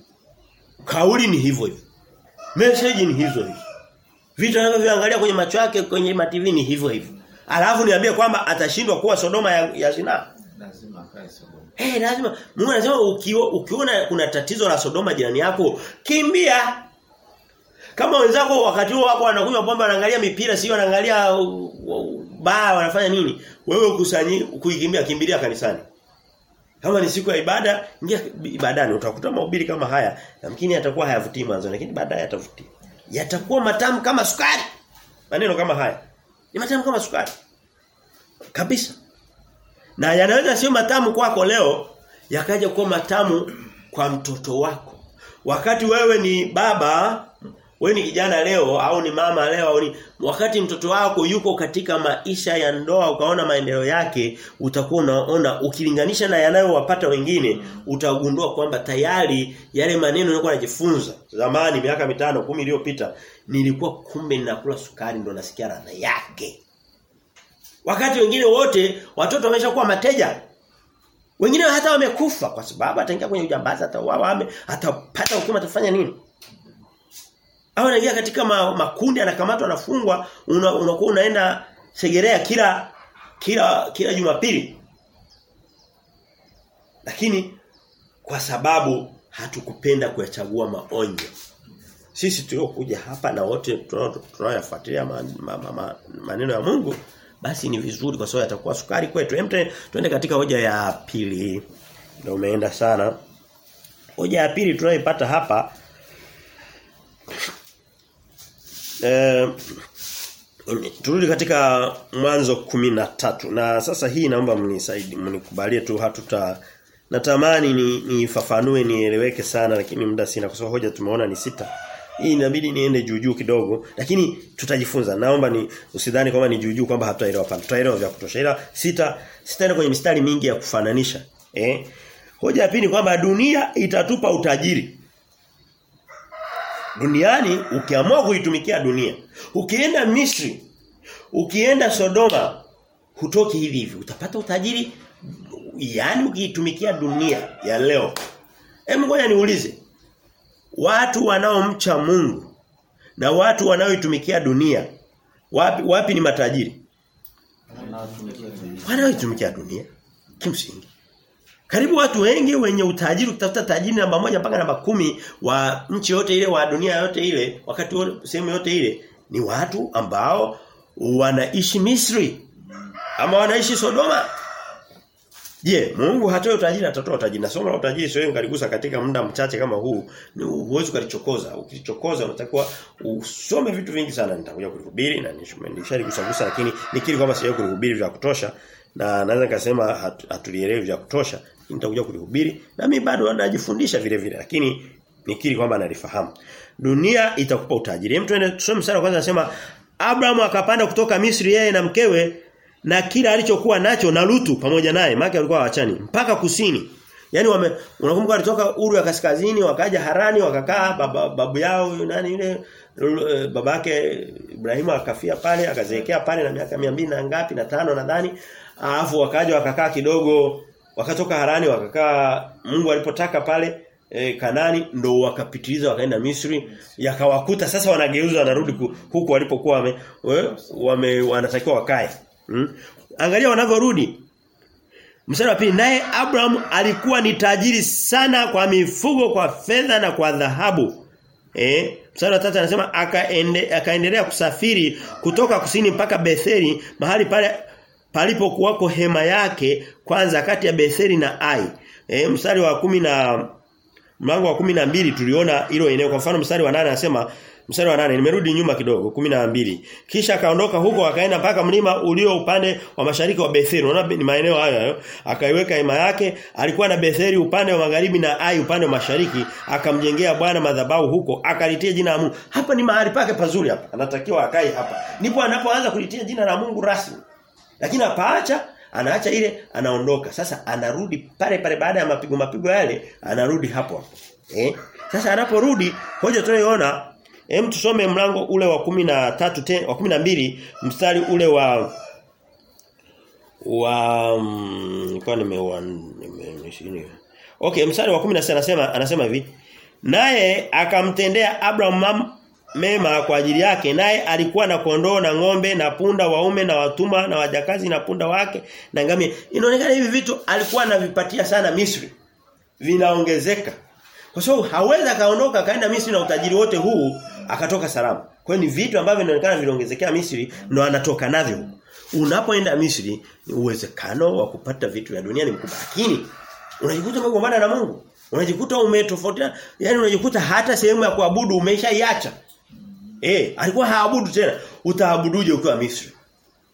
Kauli ni hivyo hivyo. Message ni hizo hizo. Vitu anavyoangalia kwenye macho yake kwenye TV ni hivyo hivyo. Alafu niambie kwamba atashindwa kuwa Sodoma ya, ya zina. Lazima akae Sodoma. Eh hey, lazima Mungu anasema ukiwa ukiona kuna tatizo la Sodoma jirani yako, kimbia. Kama wenzako wakati huo wako wanakunywa pombe wanaangalia mipira sio wanaangalia baa wanafanya nini? Wewe ukusanyi kuikimbia kimbilia kanisani. Kama ni siku ya ibada, ingia ibadani utakuta mahubiri kama haya. Namkini yatakuwa hayavutii mwanzo lakini baadaye yatavutia. Yatakuwa matamu kama sukari. Maneno kama haya. Ni matamu kama sukari. Kabisa. Na yanaweza sio matamu kwako leo, yakaja kuwa matamu kwa mtoto wako. Wakati wewe ni baba, wewe ni kijana leo au ni mama leo au ni wakati mtoto wako yuko katika maisha ya ndoa ukaona maendeleo yake utakuwa unaona ukilinganisha na yanayowapata wengine utagundua kwamba tayari yale maneno nilikuwa najifunza zamani miaka mitano kumi iliyopita nilikuwa kumbe ninakula sukari ndo nasikia ladha yake. Wakati wengine wote watoto wameshakuwa mateja. Wengine hata wamekufa kwa sababu ataingia kwenye ujambazi atauawa atapata hukumu atafanya nini au anaingia katika ma, makundi anakamatwa anafungwa unakuwa una unaenda segerea kila kila kila Jumapili. Lakini kwa sababu hatukupenda kuyachagua maonyo. Sisi tuliokuja hapa na wote tunaoyafuatilia ma, ma, ma, ma, maneno ya Mungu basi ni vizuri kwa sababu yatakuwa sukari kwetu. Hem tuende katika hoja ya pili. Ndio umeenda sana. Hoja ya pili tunayoipata hapa Eh, turudi katika mwanzo tatu na sasa hii naomba mnisaidie mnikubalie tu hatuta natamani ni nifafanue nieleweke sana lakini muda sina kwa sababu hoja tumeona ni sita. Hii inabidi niende juu juu kidogo lakini tutajifunza. Naomba ni usidhani kwamba ni juu juu kwamba hatuelewa hapana tutaelewa vya kutosha. Ila sita sitaenda kwenye mistari mingi ya kufananisha. Eh hoja ya pili kwamba dunia itatupa utajiri duniani ukiamua kuitumikia dunia ukienda Misri ukienda Sodoma hutoki hivi hivi. Utapata utajiri yani ukiitumikia dunia ya leo. Hebu ngoja niulize watu wanaomcha Mungu na watu wanaoitumikia dunia wapi wapi ni matajiri? Wanaoitumikia dunia kimsingi karibu watu wengi wenye utajiri kutafuta tajiri namba moja mpaka namba kumi wa nchi yote ile wa dunia yote ile wakati sehemu yote ile ni watu ambao wanaishi Misri ama wanaishi Sodoma Je, Mungu hatoi utajiri atatoa utajiri. Na somo la utajiri sio ngaligusa katika muda mchache kama huu, ni uwezo kalichokoza. Ukilichokoza unatakiwa usome vitu vingi sana nitakuja kuhubiri na nishaligusa gusa lakini nikiri kwamba sijawahi kuhubiri vya kutosha na naweza nikasema hatu, hatulielewi vya kutosha. Nitakuja kulihubiri. Na mimi bado najifundisha vile vile lakini nikiri kwamba nalifahamu. Dunia itakupa utajiri. Hem tuende tusome mstari kwanza anasema Abraham akapanda kutoka Misri yeye na mkewe na kila alichokuwa nacho na Lutu pamoja naye. Maana alikuwa hawachani. Mpaka kusini. Yaani wame unakumbuka walitoka Uru ya kaskazini wakaja Harani wakakaa baba, babu yao nani yule babake Ibrahimu akafia pale akazeekea pale na miaka 200 na ngapi na tano nadhani. Alafu wakaja wakakaa kidogo wakatoka Harani wakakaa Mungu alipotaka pale e, Kanani ndo wakapitiliza wakaenda Misri yakawakuta sasa wanageuza wanarudi huku walipokuwa wame, wame wanatakiwa wakae hmm? Angalia wanavyorudi Mstari wa pili naye Abraham alikuwa ni tajiri sana kwa mifugo kwa fedha na kwa dhahabu. Eh, mstari wa tatu anasema akaende, akaendelea kusafiri kutoka kusini mpaka Betheli mahali pale palipokuwako hema yake kwanza kati ya Betheli na Ai. Eh, mstari wa kumi na mlango wa kumi na mbili tuliona hilo eneo kwa mfano mstari wa nane anasema Mstari wa nane nimerudi nyuma kidogo 12. Kisha akaondoka huko akaenda mpaka mlima ulio upande wa mashariki wa Betheli Unaona ni maeneo hayo hayo. Akaiweka hema yake, alikuwa na Betheli upande wa magharibi na Ai upande wa mashariki, akamjengea Bwana madhabahu huko, akalitia jina la Mungu. Hapa ni mahali pake pazuri hapa. Anatakiwa akae hapa. Ndipo anapoanza kulitia jina la Mungu rasmi. Lakini apaacha anaacha ile anaondoka. Sasa anarudi pale pale baada ya mapigo mapigo yale, anarudi hapo. Eh? Sasa anaporudi, hoja tunayoona Hem tusome mlango ule wa kumi na tatu ten, wa kumi na mbili mstari ule wa wa mm, kwa nime Okay, mstari wa 16 anasema anasema hivi. Naye akamtendea Abraham mema kwa ajili yake naye alikuwa na kondoo na ng'ombe na punda waume na watuma na wajakazi na punda wake na ngamia. Inaonekana hivi vitu alikuwa anavipatia sana Misri. Vinaongezeka. Kwa sababu haweza kaondoka kaenda Misri na utajiri wote huu akatoka salama. Kwa ni vitu ambavyo vinaonekana viliongezekea Misri ndio anatoka navyo. Unapoenda Misri ni uwezekano wa kupata vitu vya dunia ni mkubwa. Lakini unajikuta umegombana na Mungu. Unajikuta umetofautiana, yani unajikuta hata sehemu ya kuabudu umeshaiacha. Eh, alikuwa haabudu tena. Utaabuduje ukiwa Misri?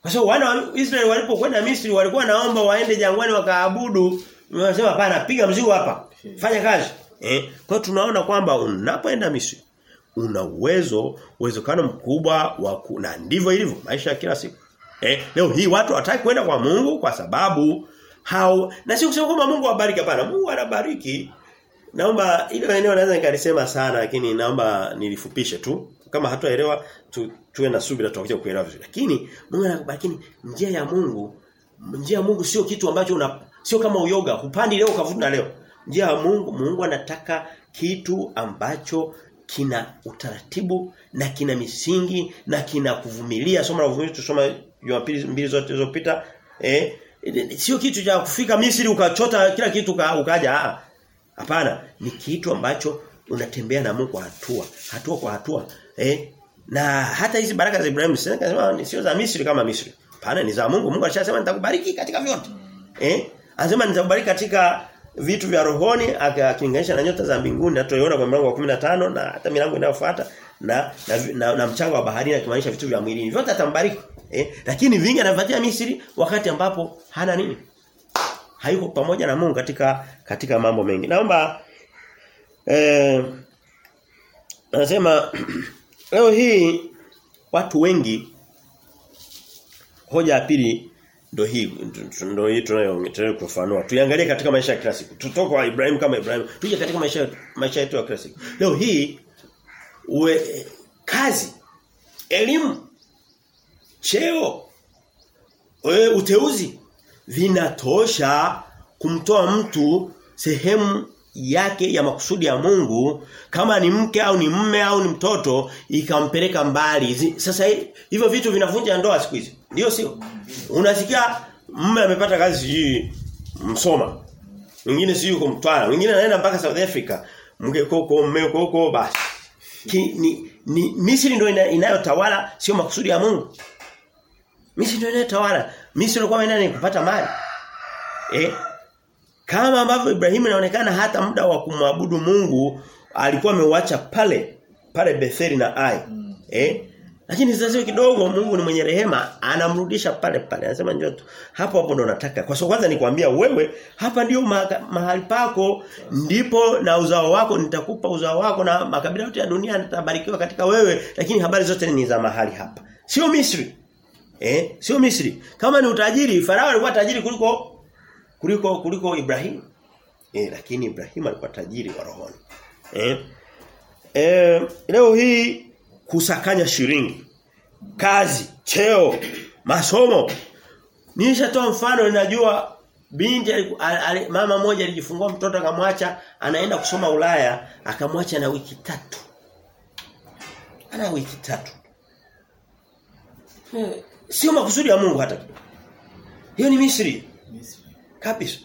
Kwa sababu wana wa Israeli walipokwenda Misri walikuwa naomba waende jangwani wakaabudu. Wanasema hapana, piga mzigo hapa. Fanya kazi. Eh, kwa tunaona kwamba unapoenda Misri una uwezo uwezekano mkubwa wa na ndivyo ilivyo maisha ya kila siku. Eh, leo hii watu hawataki kwenda kwa Mungu kwa sababu hao na sio kusema kwamba Mungu awabariki hapana. Mungu anabariki. Naomba ile eneo naweza nikalisema sana lakini naomba nilifupishe tu. Kama hatuelewa tu, tuwe na subira tutakuja kuelewa vizuri. Lakini Mungu lakini njia ya Mungu njia ya Mungu sio kitu ambacho una sio kama uyoga, hupandi leo ukavuna leo. Njia ya Mungu, Mungu anataka kitu ambacho kina utaratibu na kina misingi na kina kuvumilia. Soma la uvumilivu tusoma Jumapili mbili zote zilizopita. Eh, sio kitu cha kufika Misri ukachota kila kitu uka, ukaja. Hapana, ni kitu ambacho unatembea na Mungu hatua, hatua kwa hatua. Eh, na hata hizi baraka za Ibrahim sema sio za Misri kama Misri. Pana ni za Mungu. Mungu alishasema nitakubariki katika vyote. Eh? Anasema nitakubariki katika vitu vya rohoni akilinganisha na nyota za mbinguni tunayoona kwa mlango wa 15 na hata milango inayofuata na na, na, na mchanga wa baharini akimaanisha vitu vya mwilini vyote atambariki eh lakini vingi anavipatia Misri wakati ambapo hana nini hayuko pamoja na Mungu katika katika mambo mengi naomba eh anasema leo hii watu wengi hoja ya pili ndio hii ndio hii tunayo kufafanua. Tuiangalie katika maisha ya kila siku. wa Ibrahim kama Ibrahim. Tuje katika maisha maisha yetu ya kila. Leo hii we, kazi, elimu, cheo, we, uteuzi vinatosha kumtoa mtu sehemu yake ya makusudi ya Mungu kama ni mke au ni mme au ni mtoto ikampeleka mbali. Sasa hivyo vitu vinavunja ndoa siku hizi. Ndio sio? Unasikia mme amepata kazi sijui Msoma. Mwingine si yuko Mtwara, mwingine anaenda mpaka South Africa. Mke koko, mme koko basi. Ki, ni, ni Misri ndio ina, inayotawala sio makusudi ya Mungu. Misri ndio inayotawala. Misri kwa ni kupata mali. Eh? Kama ambavyo Ibrahimu inaonekana hata muda wa kumwabudu Mungu alikuwa ameuacha pale pale Betheli na Ai. Mm. Eh? Lakini sasa kidogo Mungu ni mwenye rehema anamrudisha pale pale. Anasema njoo tu. Hapo hapo ndo nataka. Kwa sababu kwanza nikwambia wewe hapa ndio ma, mahali pako ndipo na uzao wako nitakupa uzao wako na makabila yote ya dunia yatabarikiwa katika wewe lakini habari zote ni za mahali hapa. Sio Misri. Eh? Sio Misri. Kama ni utajiri Farao alikuwa tajiri kuliko kuliko kuliko Ibrahim. Eh, lakini Ibrahim alikuwa tajiri wa rohoni. Eh? Eh, leo hii kusakanya shilingi, kazi, cheo, masomo. Nishatoa mfano ninajua binti al- al- mama moja alijifungua mtoto akamwacha anaenda kusoma Ulaya akamwacha na wiki tatu. Ana wiki tatu. Eh, Sio makusudi ya Mungu hata. Hiyo ni Misri Misri. Kabisa.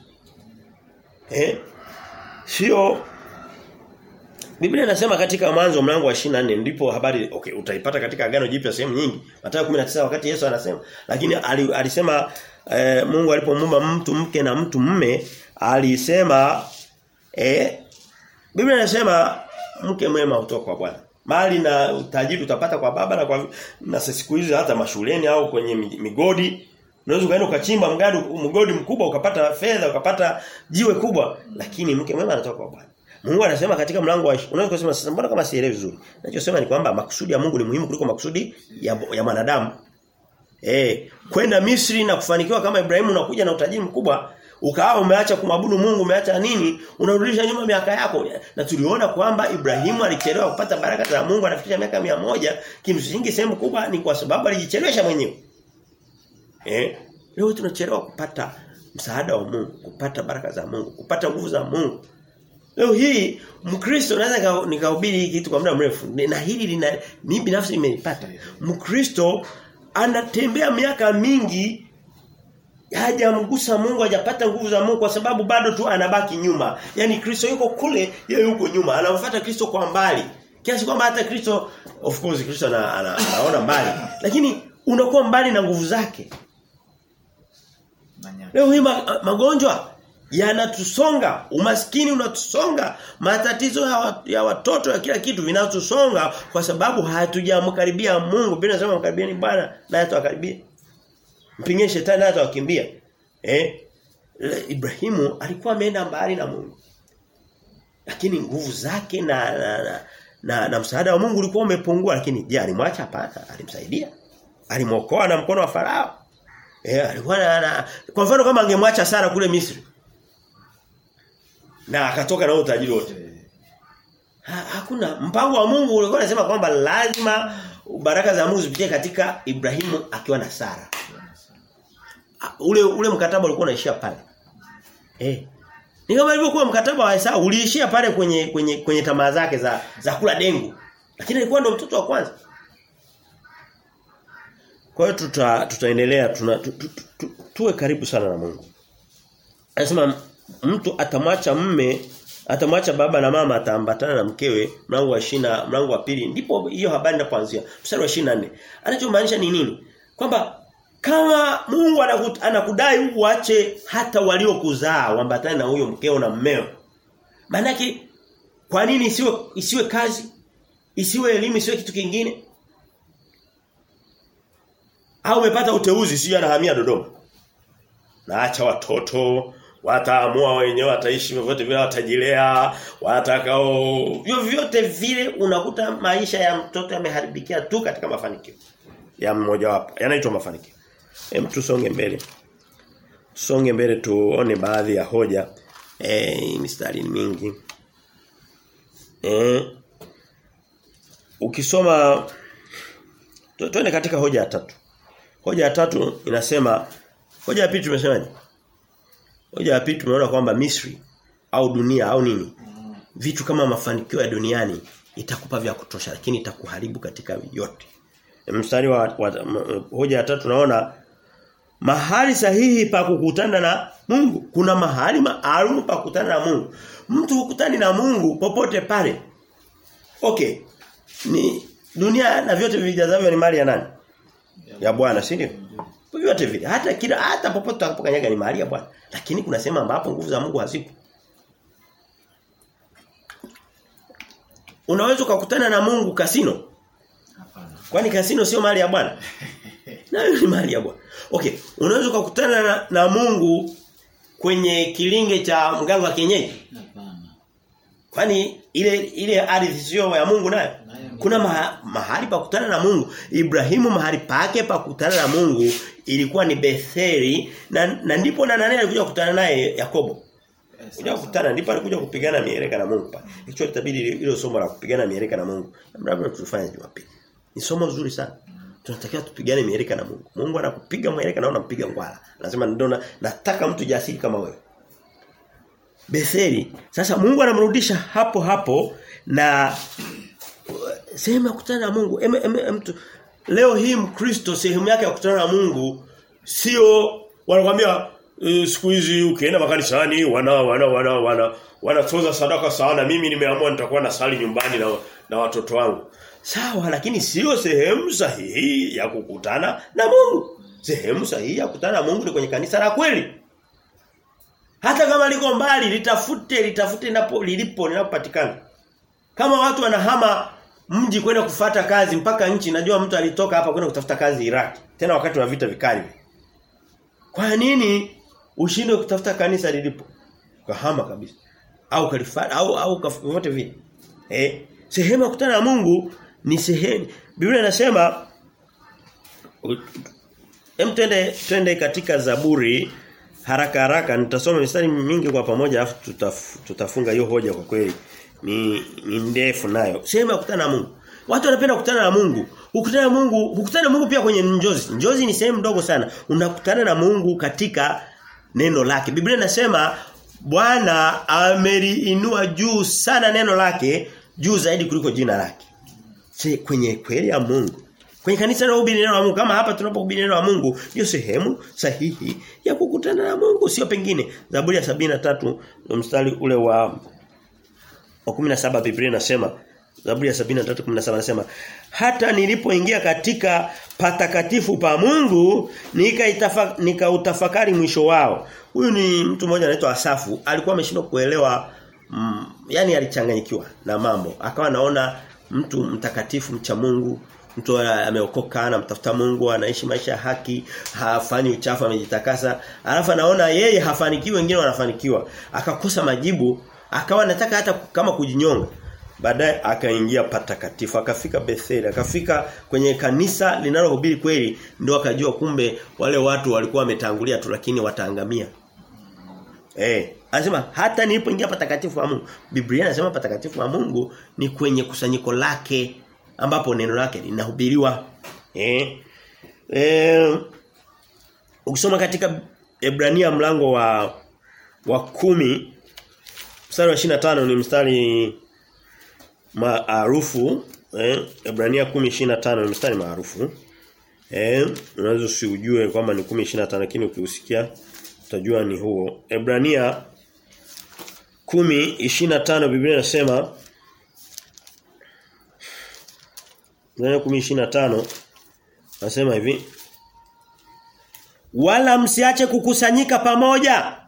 Eh? Sio Biblia inasema katika mwanzo mlango wa 24 ndipo habari okay utaipata katika agano jipya sehemu nyingi. Mathayo 19 wakati Yesu anasema lakini alisema eh, Mungu alipomuumba mtu mke na mtu mme alisema eh Biblia inasema mke mwema hutoka kwa Bwana. Mali na utajiri utapata kwa baba na kwa na siku hizi hata mashuleni au kwenye migodi Unaweza ukaenda ukachimba mgadi mgodi mkubwa ukapata fedha ukapata jiwe kubwa lakini mke mwema anatoka kwa Bwana. Mungu anasema katika mlango wa unaweza kusema sasa mbona kama sielewi vizuri. Ninachosema ni kwamba makusudi ya Mungu ni muhimu kuliko makusudi ya, ya mwanadamu. Eh, kwenda Misri na kufanikiwa kama Ibrahimu unakuja na utajiri mkubwa ukawa umeacha kumwabudu Mungu umeacha nini unarudisha nyuma miaka yako na tuliona kwamba Ibrahimu alichelewa kupata baraka za Mungu anafikisha miaka mia moja kimsingi sehemu kubwa ni kwa sababu alijichelewesha mwenyewe Eh? Leo tunachelewa kupata msaada wa Mungu, kupata baraka za Mungu, kupata nguvu za Mungu. Leo hii Mkristo naweza nika- nikahubiri hiki kitu kwa muda mrefu na hili lina mimi binafsi imenipata. Mkristo anatembea miaka mingi hajamgusa Mungu hajapata nguvu za Mungu kwa sababu bado tu anabaki nyuma. Yaani Kristo yuko kule, yeye yuko nyuma. Anamfuata Kristo kwa mbali. Kiasi kwamba hata Kristo of course Kristo ana, ana, anaona mbali. Lakini unakuwa mbali na nguvu zake. Leo hii ma, magonjwa yanatusonga, umaskini unatusonga, matatizo ya, wat, ya watoto ya kila kitu vinatusonga kwa sababu hatujamkaribia Mungu. Biblia inasema mkaribieni Bwana naye atawakaribia. Mpinge shetani naye atawakimbia. Eh? Le- Ibrahimu alikuwa ameenda mbali na Mungu. Lakini nguvu zake na na, na, na, na msaada wa Mungu ulikuwa umepungua lakini je, alimwacha hapana? Alimsaidia. Alimwokoa na mkono wa Farao. Eh, alikuwa na, na kwa mfano kama angemwacha Sara kule Misri. Na akatoka na utajiri wote. Ha, hakuna mpango wa Mungu ulikuwa unasema kwamba lazima baraka za Mungu zipitie katika Ibrahimu akiwa na Sara. Ule ule mkataba ulikuwa unaishia pale. Eh. Ni kama ilivyokuwa mkataba wa Esau uliishia pale kwenye kwenye kwenye tamaa zake za za kula dengu. Lakini alikuwa ndo mtoto wa kwanza. Kwa hiyo tuta tutaendelea tuna tu, tu, tu, tu, tuwe karibu sana na Mungu. Anasema mtu atamwacha mme atamwacha baba na mama ataambatana na mkewe mlango wa shina mlango wa pili. Ndipo hiyo habari inapoanzia. Mstari wa 24 anachomaanisha ni nini? Kwamba kama Mungu anaku- anakudai uache hata waliokuzaa waambatane na huyo mkeo na mmeo maana kwa nini isiwe isiwe kazi isiwe elimu isiwe kitu kingine au umepata uteuzi sio anahamia Dodoma? Naacha watoto wataamua wenyewe wataishi vyovyote vile watajilea watakao vyovyote vile unakuta maisha ya mtoto yameharibikia tu katika mafanikio. Ya mmoja wapo yanaitwa mafanikio. Hem tusonge mbele. Tusonge mbele tuone baadhi ya hoja. Eh mistari mingi. Eh ukisoma tu- tuende katika hoja ya tatu hoja ya tatu inasema hoja ya pili tumesemaje Hoja ya pili tumeona kwamba Misri au dunia au nini vitu kama mafanikio ya duniani itakupa vya kutosha lakini itakuharibu katika yote. Mstari wa, wa hoja ya tatu tunaona mahali sahihi pa kukutana na Mungu. Kuna mahali maalum pa kukutana na Mungu. Mtu hukutani na Mungu popote pale. Okay. Ni dunia na vyote vijazavyo ni mali ya nani? Ya Bwana, si ndio? vyote vile. Hata kila hata popote utakapokanyaga ni mahali ya Bwana. Lakini kuna sema ambapo nguvu za Mungu hazipo. Unaweza ukakutana na Mungu kasino. Hapana. Kwani kasino sio mahali ya Bwana? Nayo ni mahali ya Bwana. Okay, unaweza ukakutana na, na Mungu kwenye kilinge cha mganga wa kienyeji. Hapana. Kwani ile ile ardhi sio ya Mungu nayo? Kuna maha, mahali pa kukutana na Mungu. Ibrahimu mahali pake pa kukutana na Mungu ilikuwa ni Betheli na, na ndipo na nani alikuja kukutana naye Yakobo. Kuja kukutana ndipo alikuja kupigana mieleka na Mungu pale. Hicho itabidi ile somo la kupigana mieleka na Mungu. Labda tulifanya Jumapili. Ni somo zuri sana. Tunatakiwa tupigane mieleka na Mungu. Mungu anakupiga mieleka na unampiga ngwala. Nasema ndio na- nataka mtu jasiri kama wewe. Betheli. Sasa Mungu anamrudisha hapo hapo na sehemu ya kukutana na Mungu. Em, em, em, tu- leo hii Mkristo sehemu yake ya kukutana na Mungu sio wanakuambia e, siku hizi ukienda makanisani wana wana wana wana wanatoza sadaka sana mimi nimeamua nitakuwa na sali nyumbani na na watoto wangu. Sawa lakini sio sehemu sahihi ya kukutana na Mungu. Sehemu sahihi ya kukutana na Mungu ni kwenye kanisa la kweli. Hata kama liko mbali litafute litafute napo lilipo linapopatikana. Kama watu wanahama mji kwenda kufata kazi mpaka nchi najua mtu alitoka hapa kwenda kutafuta kazi Iraq tena wakati wa vita vikali. Kwa nini ushindwe kutafuta kanisa lilipo? Kahama kabisa. Au kalifata au au kafote vile. Eh, sehemu ya kukutana na Mungu ni sehemu. Biblia inasema Hem twende twende katika Zaburi haraka haraka nitasoma mistari mingi kwa pamoja afu tutaf, tutafunga hiyo hoja kwa kweli. Ni ni ndefu nayo. Sehemu ya kukutana na Mungu. Watu wanapenda kukutana na Mungu. Ukutana na Mungu, ukutana na Mungu pia kwenye njozi. Njozi ni sehemu ndogo sana. Unakutana na Mungu katika neno lake. Biblia inasema Bwana ameliinua juu sana neno lake juu zaidi kuliko jina lake. Si kwenye kweli ya Mungu. Kwenye kanisa la hubiri neno la Mungu kama hapa tunapohubiri neno la Mungu ndio sehemu sahihi ya kukutana na Mungu sio pengine. Zaburi ya 73 mstari ule wa wa 17 Biblia inasema Zaburi ya 73:17 anasema hata nilipoingia katika patakatifu pa Mungu nikautafakari nikautafakari mwisho wao. Huyu ni mtu mmoja anaitwa Asafu, alikuwa ameshindwa kuelewa mm, yani alichanganyikiwa na mambo. Akawa naona mtu mtakatifu mcha Mungu, mtu ameokoka anamtafuta Mungu, anaishi maisha haki, hafanyi uchafu, amejitakasa. Alafu anaona yeye hafanikiwi, wengine wanafanikiwa. Akakosa majibu, akawa anataka hata kama kujinyonga. Baadaye akaingia patakatifu, akafika Betheli akafika kwenye kanisa linalohubiri kweli, ndio akajua kumbe wale watu walikuwa wametangulia tu lakini wataangamia. Eh, anasema hata nilipoingia patakatifu wa Mungu, Biblia inasema patakatifu wa Mungu ni kwenye kusanyiko lake ambapo neno lake linahubiriwa. Eh. Eh ukisoma katika Ebrania mlango wa wa kumi mstari wa 25 ni mstari maarufu eh Ebrania 10:25 ni mstari maarufu eh unaweza usijue kwamba ni 10:25 lakini ukiusikia utajua ni huo. Ebrania 10:25 Biblia inasema Ebrania 10:25 nasema hivi wala msiache kukusanyika pamoja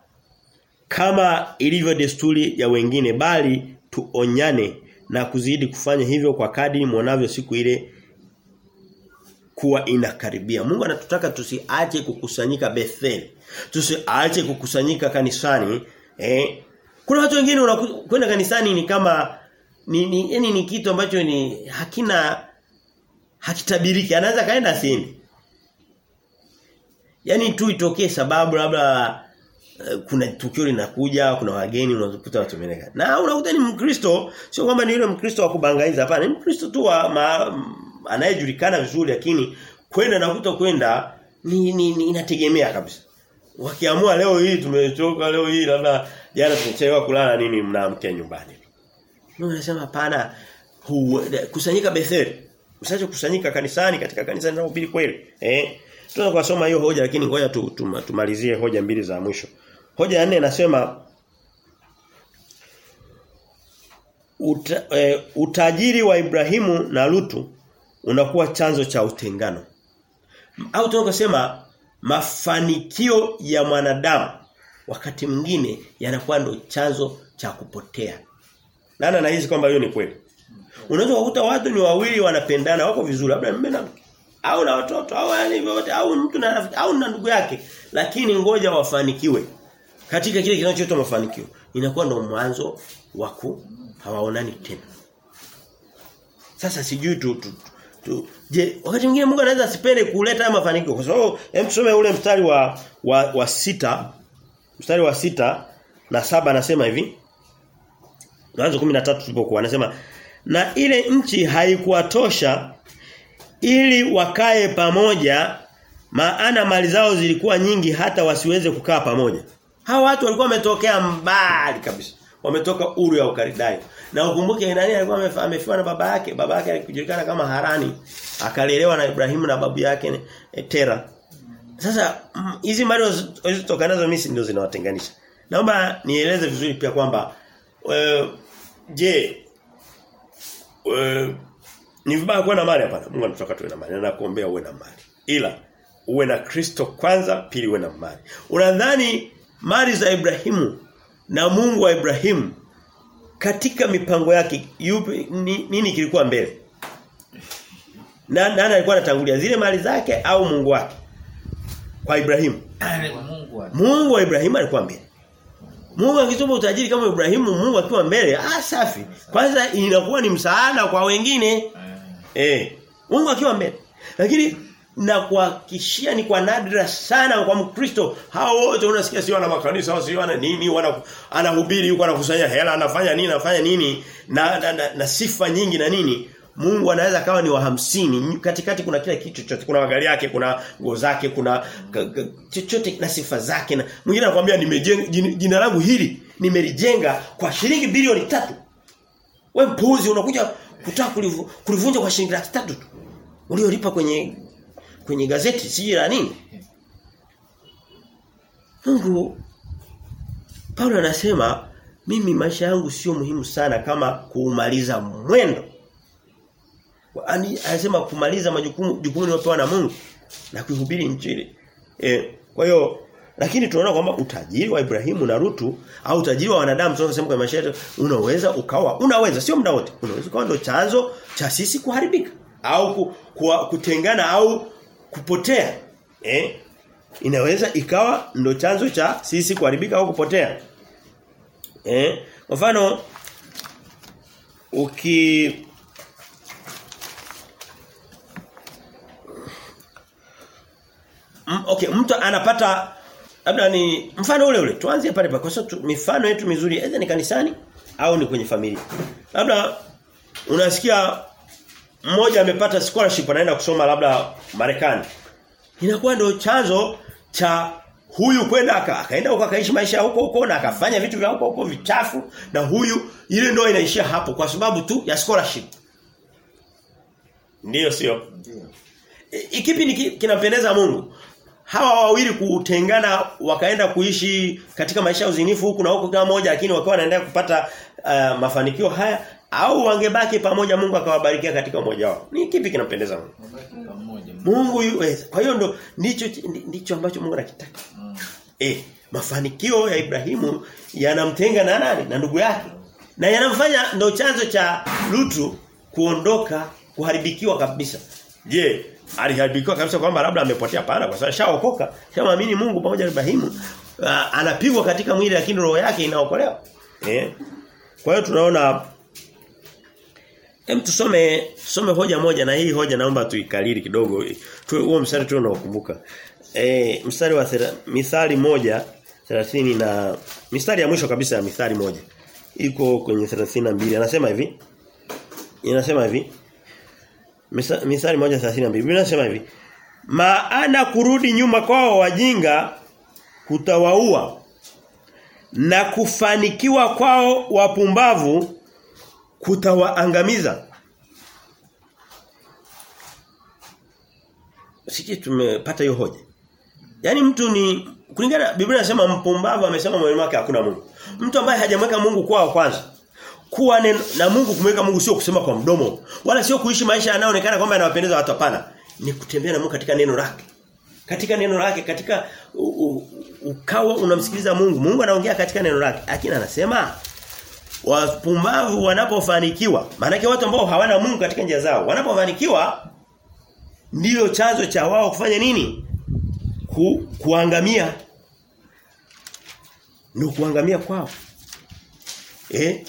kama ilivyo desturi ya wengine bali tuonyane na kuzidi kufanya hivyo kwa kadri mwanavyo siku ile kuwa inakaribia. Mungu anatutaka tusiache kukusanyika Bethel. Tusiache kukusanyika kanisani. Eh? Kuna watu wengine unakwenda kanisani ni kama ni ni ni, ni kitu ambacho ni hakina hakitabiriki. Anaweza kaenda sini. Yaani tu itokee sababu labda kuna tukio linakuja, kuna wageni unazokuta watu wameleka. Na unakuta ni Mkristo, sio kwamba ni yule Mkristo wa kubangaiza hapana, ni Mkristo tu anayejulikana vizuri lakini kwenda na kuto kwenda ni, ni, ni inategemea kabisa. Wakiamua leo hii tumechoka leo hii labda jana tumechelewa kulala nini mnaamkia nyumbani. Mimi nasema hapana kusanyika Bethel. Usiache kusanyika kanisani katika kanisa linalohubiri kweli. Eh? Tunaweza kusoma hiyo hoja lakini ngoja tu, tu, tumalizie hoja mbili za mwisho. Hoja ya nne inasema uta, e, utajiri wa Ibrahimu na Lutu unakuwa chanzo cha utengano. Au tunaweza kusema mafanikio ya mwanadamu wakati mwingine yanakuwa ndo chanzo cha kupotea. Nana nahisi kwamba hiyo ni kweli. Unaweza kukuta watu ni wawili wanapendana wako vizuri labda mume na au na watoto au yani vyote au mtu na rafiki au na ndugu yake lakini ngoja wafanikiwe katika kile kinachoitwa mafanikio inakuwa ndo mwanzo wa ku hawaonani tena. Sasa sijui tu, tu, tu je wakati mwingine Mungu anaweza asipende kuleta mafanikio? Kwa sababu hem tusome ule mstari wa wa, wa sita mstari wa sita na saba anasema hivi. Mwanzo 13 tulipokuwa anasema na ile nchi haikuwatosha ili wakae pamoja maana mali zao zilikuwa nyingi hata wasiweze kukaa pamoja. Hawa watu walikuwa wametokea mbali kabisa. Wametoka Uru ya Ukaridayo. Na ukumbuke nani alikuwa amefiwa na baba yake? Baba yake alikujulikana kama Harani. Akalelewa na Ibrahimu na babu yake e, Tera. Sasa hizi mali zilizotoka nazo mimi ndio zinawatenganisha. Naomba nieleze vizuri pia kwamba e, je e, ni vibaya kuwa na mali hapana. Mungu anataka tuwe na mali. Anakuombea uwe na mali. Ila uwe na Kristo kwanza, pili uwe na mali. Unadhani mali za Ibrahimu na Mungu wa Ibrahimu katika mipango yake yupi ni, nini kilikuwa mbele? Na nani alikuwa anatangulia zile mali zake au Mungu wake? Kwa Ibrahimu. Mungu wa Mungu wa Ibrahimu alikuwa mbele. Mungu akisema utajiri kama Ibrahimu, Mungu akiwa mbele, ah safi. Kwanza inakuwa ni msaada kwa wengine. Eh. Mungu akiwa mbele. Lakini na kuhakikishia ni kwa nadra sana kwa Mkristo. Hao wote unasikia sio wana makanisa sio wana nini wana anahubiri yuko anakusanya hela anafanya nini anafanya nini na, na, na, na sifa nyingi na nini. Mungu anaweza kawa ni wa hamsini. Katikati kuna kila kitu chochote. Kuna magari yake kuna nguo zake kuna chochote na sifa zake. Na mwingine anakuambia nimejenga jina langu hili nimelijenga kwa shilingi bilioni tatu. Wewe mpuzi unakuja kutaka kulivunja kwa shilingi laki tatu tu. Uliolipa kwenye kwenye gazeti si la nini Mungu Paulo anasema mimi maisha yangu sio muhimu sana kama kuumaliza mwendo Ani anasema kumaliza majukumu jukumu lilopewa na Mungu na kuhubiri injili. E, kwa hiyo lakini tunaona kwamba utajiri wa Ibrahimu na Rutu au utajiri wa wanadamu tunasema kwa maisha yetu unaweza ukawa unaweza sio muda wote unaweza ukawa ndo chanzo cha sisi kuharibika au ku, ku, kutengana au kupotea. Eh? Inaweza ikawa ndo chanzo cha sisi kuharibika au kupotea. Eh? Mfano uki M, okay, mtu anapata labda ni mfano ule ule. Tuanzie pale pale kwa sababu mifano yetu mizuri aidha ni kanisani au ni kwenye familia. Labda unasikia mmoja amepata scholarship anaenda kusoma labda Marekani. Inakuwa ndio chanzo cha huyu kwenda akaenda huko akaishi maisha huko huko na akafanya vitu vya huko huko vichafu na huyu ile ndio inaishia hapo kwa sababu tu ya scholarship. Ndiyo sio? Ikipi ni kinampendeza Mungu? Hawa wawili kutengana wakaenda kuishi katika maisha ya uzinifu huku na huku kama moja lakini wakawa wanaendelea kupata uh, mafanikio haya au wangebaki pamoja Mungu akawabarikia katika umoja wao. Ni kipi kinampendeza Mungu? Mungu yu, kwa hiyo ndo ndicho ndicho ambacho Mungu anakitaka. Mm. Eh, mafanikio ya Ibrahimu yanamtenga na nani? Na ndugu yake. Na yanamfanya ndo chanzo cha Lutu kuondoka kuharibikiwa kabisa. Je, aliharibikiwa kabisa kwamba labda amepotea pana kwa sababu shaokoka, shamwamini Mungu pamoja na Ibrahimu. Uh, anapigwa katika mwili lakini roho yake inaokolewa. Eh? Kwa hiyo tunaona Hem tusome tusome hoja moja na hii hoja naomba tuikalili kidogo. Tu huo mstari tu unaokumbuka. Eh mstari wa thera, mithali moja 30 na mistari ya mwisho kabisa ya mithali moja. Iko kwenye 32 anasema hivi. Inasema hivi. Mithali moja 32 Biblia inasema hivi. Maana kurudi nyuma kwao wajinga kutawaua na kufanikiwa kwao wapumbavu kutawaangamiza. Sisi tumepata hiyo hoja. Yaani mtu ni kulingana Biblia inasema mpumbavu amesema moyoni mwake hakuna Mungu. Mtu ambaye hajamweka Mungu kwao kwanza. Kuwa na Mungu kumweka Mungu sio kusema kwa mdomo wala sio kuishi maisha yanayoonekana kwamba yanawapendeza watu hapana. Ni kutembea na Mungu katika neno lake. katika neno lake katika u, u, ukawa unamsikiliza Mungu. Mungu anaongea katika neno lake. Lakini anasema wapumbavu wanapofanikiwa, maana watu ambao hawana Mungu katika njia zao, wanapofanikiwa ndiyo chanzo cha wao kufanya nini? Ku, kuangamia. Ndio kuangamia kwao. Eh?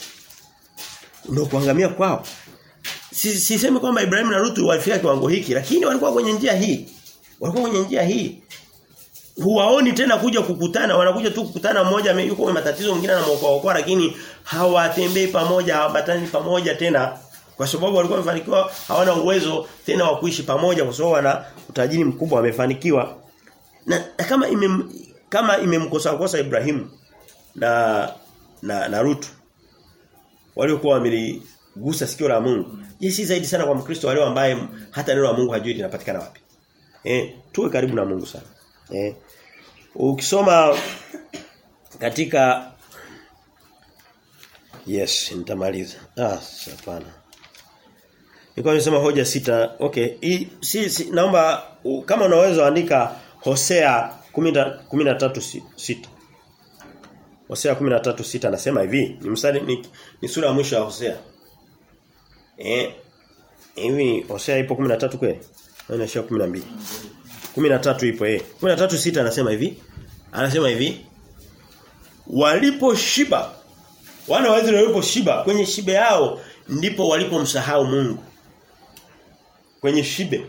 Ndio kuangamia kwao. Sisemi kwamba Ibrahim na Ruth walifika kiwango hiki, lakini walikuwa kwenye njia hii. Walikuwa kwenye njia hii. Huwaoni tena kuja kukutana, wanakuja tu kukutana mmoja yuko kwenye matatizo mwingine anamuokoa lakini hawatembei pamoja, hawabatani pamoja tena kwa sababu walikuwa wamefanikiwa hawana uwezo tena wa kuishi pamoja kwa sababu wana utajiri mkubwa wamefanikiwa. Na, na kama ime kama imemkosa kosa Ibrahimu na na na Ruth waliokuwa wameligusa sikio la Mungu. Je, si zaidi sana kwa Mkristo wale ambaye hata neno la Mungu hajui linapatikana wapi? Eh, tuwe karibu na Mungu sana. Eh. Ukisoma katika Yes, nitamaliza. Ah, hapana. Nilikuwa nimesema hoja sita. Okay, hii si, si naomba uh, kama unaweza andika Hosea 13 sita. Hosea 13:6 anasema hivi, ni mstari ni, ni sura ya mwisho ya Hosea. Eh. Hivi Hosea ipo 13 kweli? Inaishia 12. 13 ipo eh. 13:6 anasema hivi. Anasema hivi. Waliposhiba wana wa Israeli waliposhiba kwenye shibe yao ndipo walipomsahau Mungu. Kwenye shibe.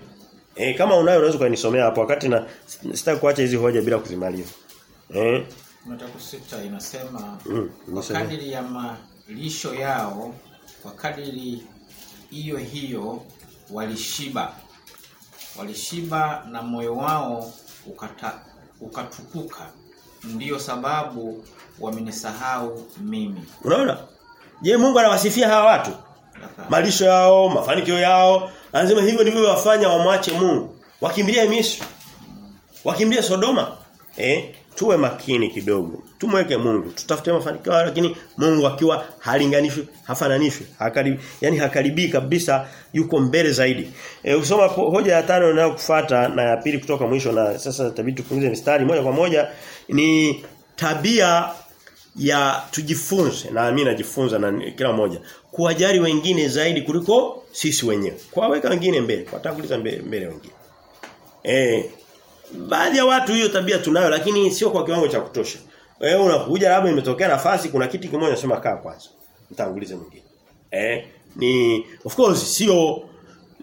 E, kama unayo unaweza kunisomea hapo wakati na sitaki kuacha hizi hoja bila kuzimaliza. Eh? Nataka sita inasema Mm, kwa kadiri ya malisho yao kwa kadiri hiyo hiyo walishiba walishiba na moyo wao ukata, ukatukuka ndiyo sababu wamenisahau mimi Unaona? Je, Mungu anawasifia hawa watu? Malisho yao, mafanikio yao, anasema hivyo ndivyo wafanya wamwache Mungu. Wakimbilia Misri. Wakimbilia Sodoma. Eh? Tuwe makini kidogo. Tumweke Mungu. Tutafute mafanikio lakini Mungu akiwa halinganishwi, hafananishwi, hakaribi, yani hakaribii kabisa yuko mbele zaidi. E, usoma hoja ya tano inayofuata na ya pili kutoka mwisho na sasa tabidi tupunguze mistari moja kwa moja ni tabia ya tujifunze na mimi najifunza na kila mmoja kuwajali wengine zaidi kuliko sisi wenyewe. Kuwaweka wengine mbele, kuwatanguliza mbele, mbele wengine. Eh baadhi ya watu hiyo tabia tunayo lakini sio kwa kiwango cha kutosha. Wewe unakuja labda imetokea nafasi kuna kiti kimoja unasema kaa kwanza. Mtangulize mwingine. Eh ni of course sio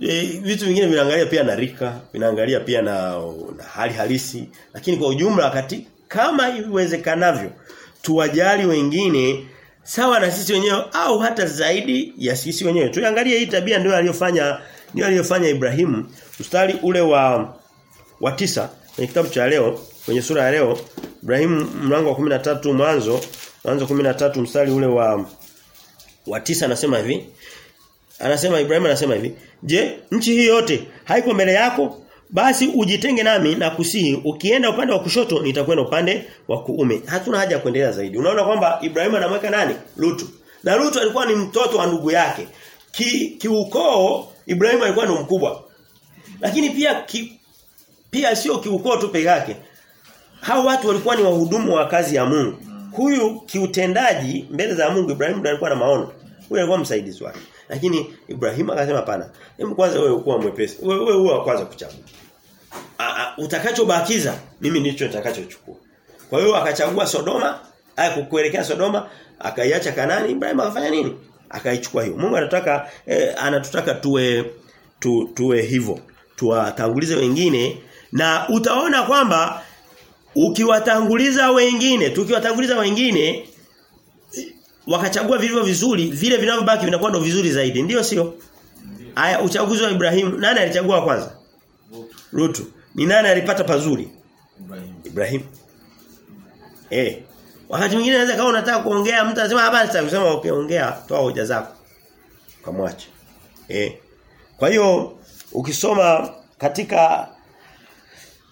e, vitu vingine vinaangalia pia na rika, vinaangalia pia na, na hali halisi, lakini kwa ujumla wakati kama iwezekanavyo tuwajali wengine sawa na sisi wenyewe au hata zaidi ya sisi wenyewe. Tuangalie hii tabia ndio aliyofanya ndio aliyofanya Ibrahimu. Mstari ule wa wa tisa kwenye kitabu cha leo kwenye sura ya leo Ibrahimu mlango wa 13 mwanzo mwanzo 13 mstari ule wa wa tisa anasema hivi. Anasema Ibrahim anasema hivi je nchi hii yote haiko mbele yako? Basi ujitenge nami na kusihi ukienda upande wa kushoto nitakwenda upande wa kuume. Hatuna haja ya kuendelea zaidi. Unaona kwamba Ibrahim anamweka nani? Lutu. Na Lutu alikuwa ni mtoto wa ndugu yake. Ki kiukoo Ibrahim alikuwa ndo mkubwa. Lakini pia ki, pia sio kiukoo tu peke yake hao watu walikuwa ni wahudumu wa kazi ya Mungu. Huyu kiutendaji mbele za Mungu Ibrahim ndo alikuwa na maono. Huyu alikuwa msaidizi wake. Lakini Ibrahim akasema hapana hebu kwanza wewe ukuwa mwepesi. Wewe wewe kwanza kuchagua. Utakachobakiza mimi ndicho nitakachochukua. Kwa hiyo akachagua Sodoma kuelekea Sodoma akaiacha Kanani. Ibrahim akafanya nini? Akaichukua hiyo. Mungu anataka eh, anatutaka tuwe tu, tuwe hivyo. Tuwatangulize wengine na utaona kwamba ukiwatanguliza wengine tukiwatanguliza wengine wakachagua vilivyo vizuri vile vinavyobaki vinakuwa ndo vizuri zaidi. Ndio sio? Aya uchaguzi wa Ibrahimu, nani alichagua wa kwanza? Rutu. Ni nani alipata pazuri? Ibrahim. Ibrahim eh wakati mwingine anaweza kama unataka kuongea mtu anasema hapa sitasema ukiongea toa hoja zako. Kamwache eh kwa hiyo ukisoma katika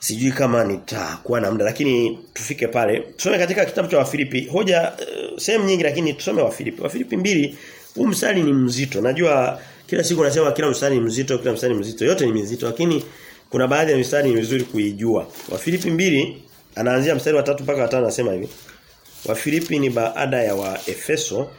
sijui kama nitakuwa na muda lakini tufike pale tusome katika kitabu cha Wafilipi hoja uh, sehemu nyingi lakini tusome Wafilipi Wafilipi mbili huu msali ni mzito najua kila siku nasema kila mstari ni mzito kila mstari ni mzito yote ni mzito lakini kuna baadhi ya mistari ni vizuri kuijua. Wafilipi mbili anaanzia mstari wa tatu mpaka wa tano anasema hivi. Wafilipi ni baada ya Waefeso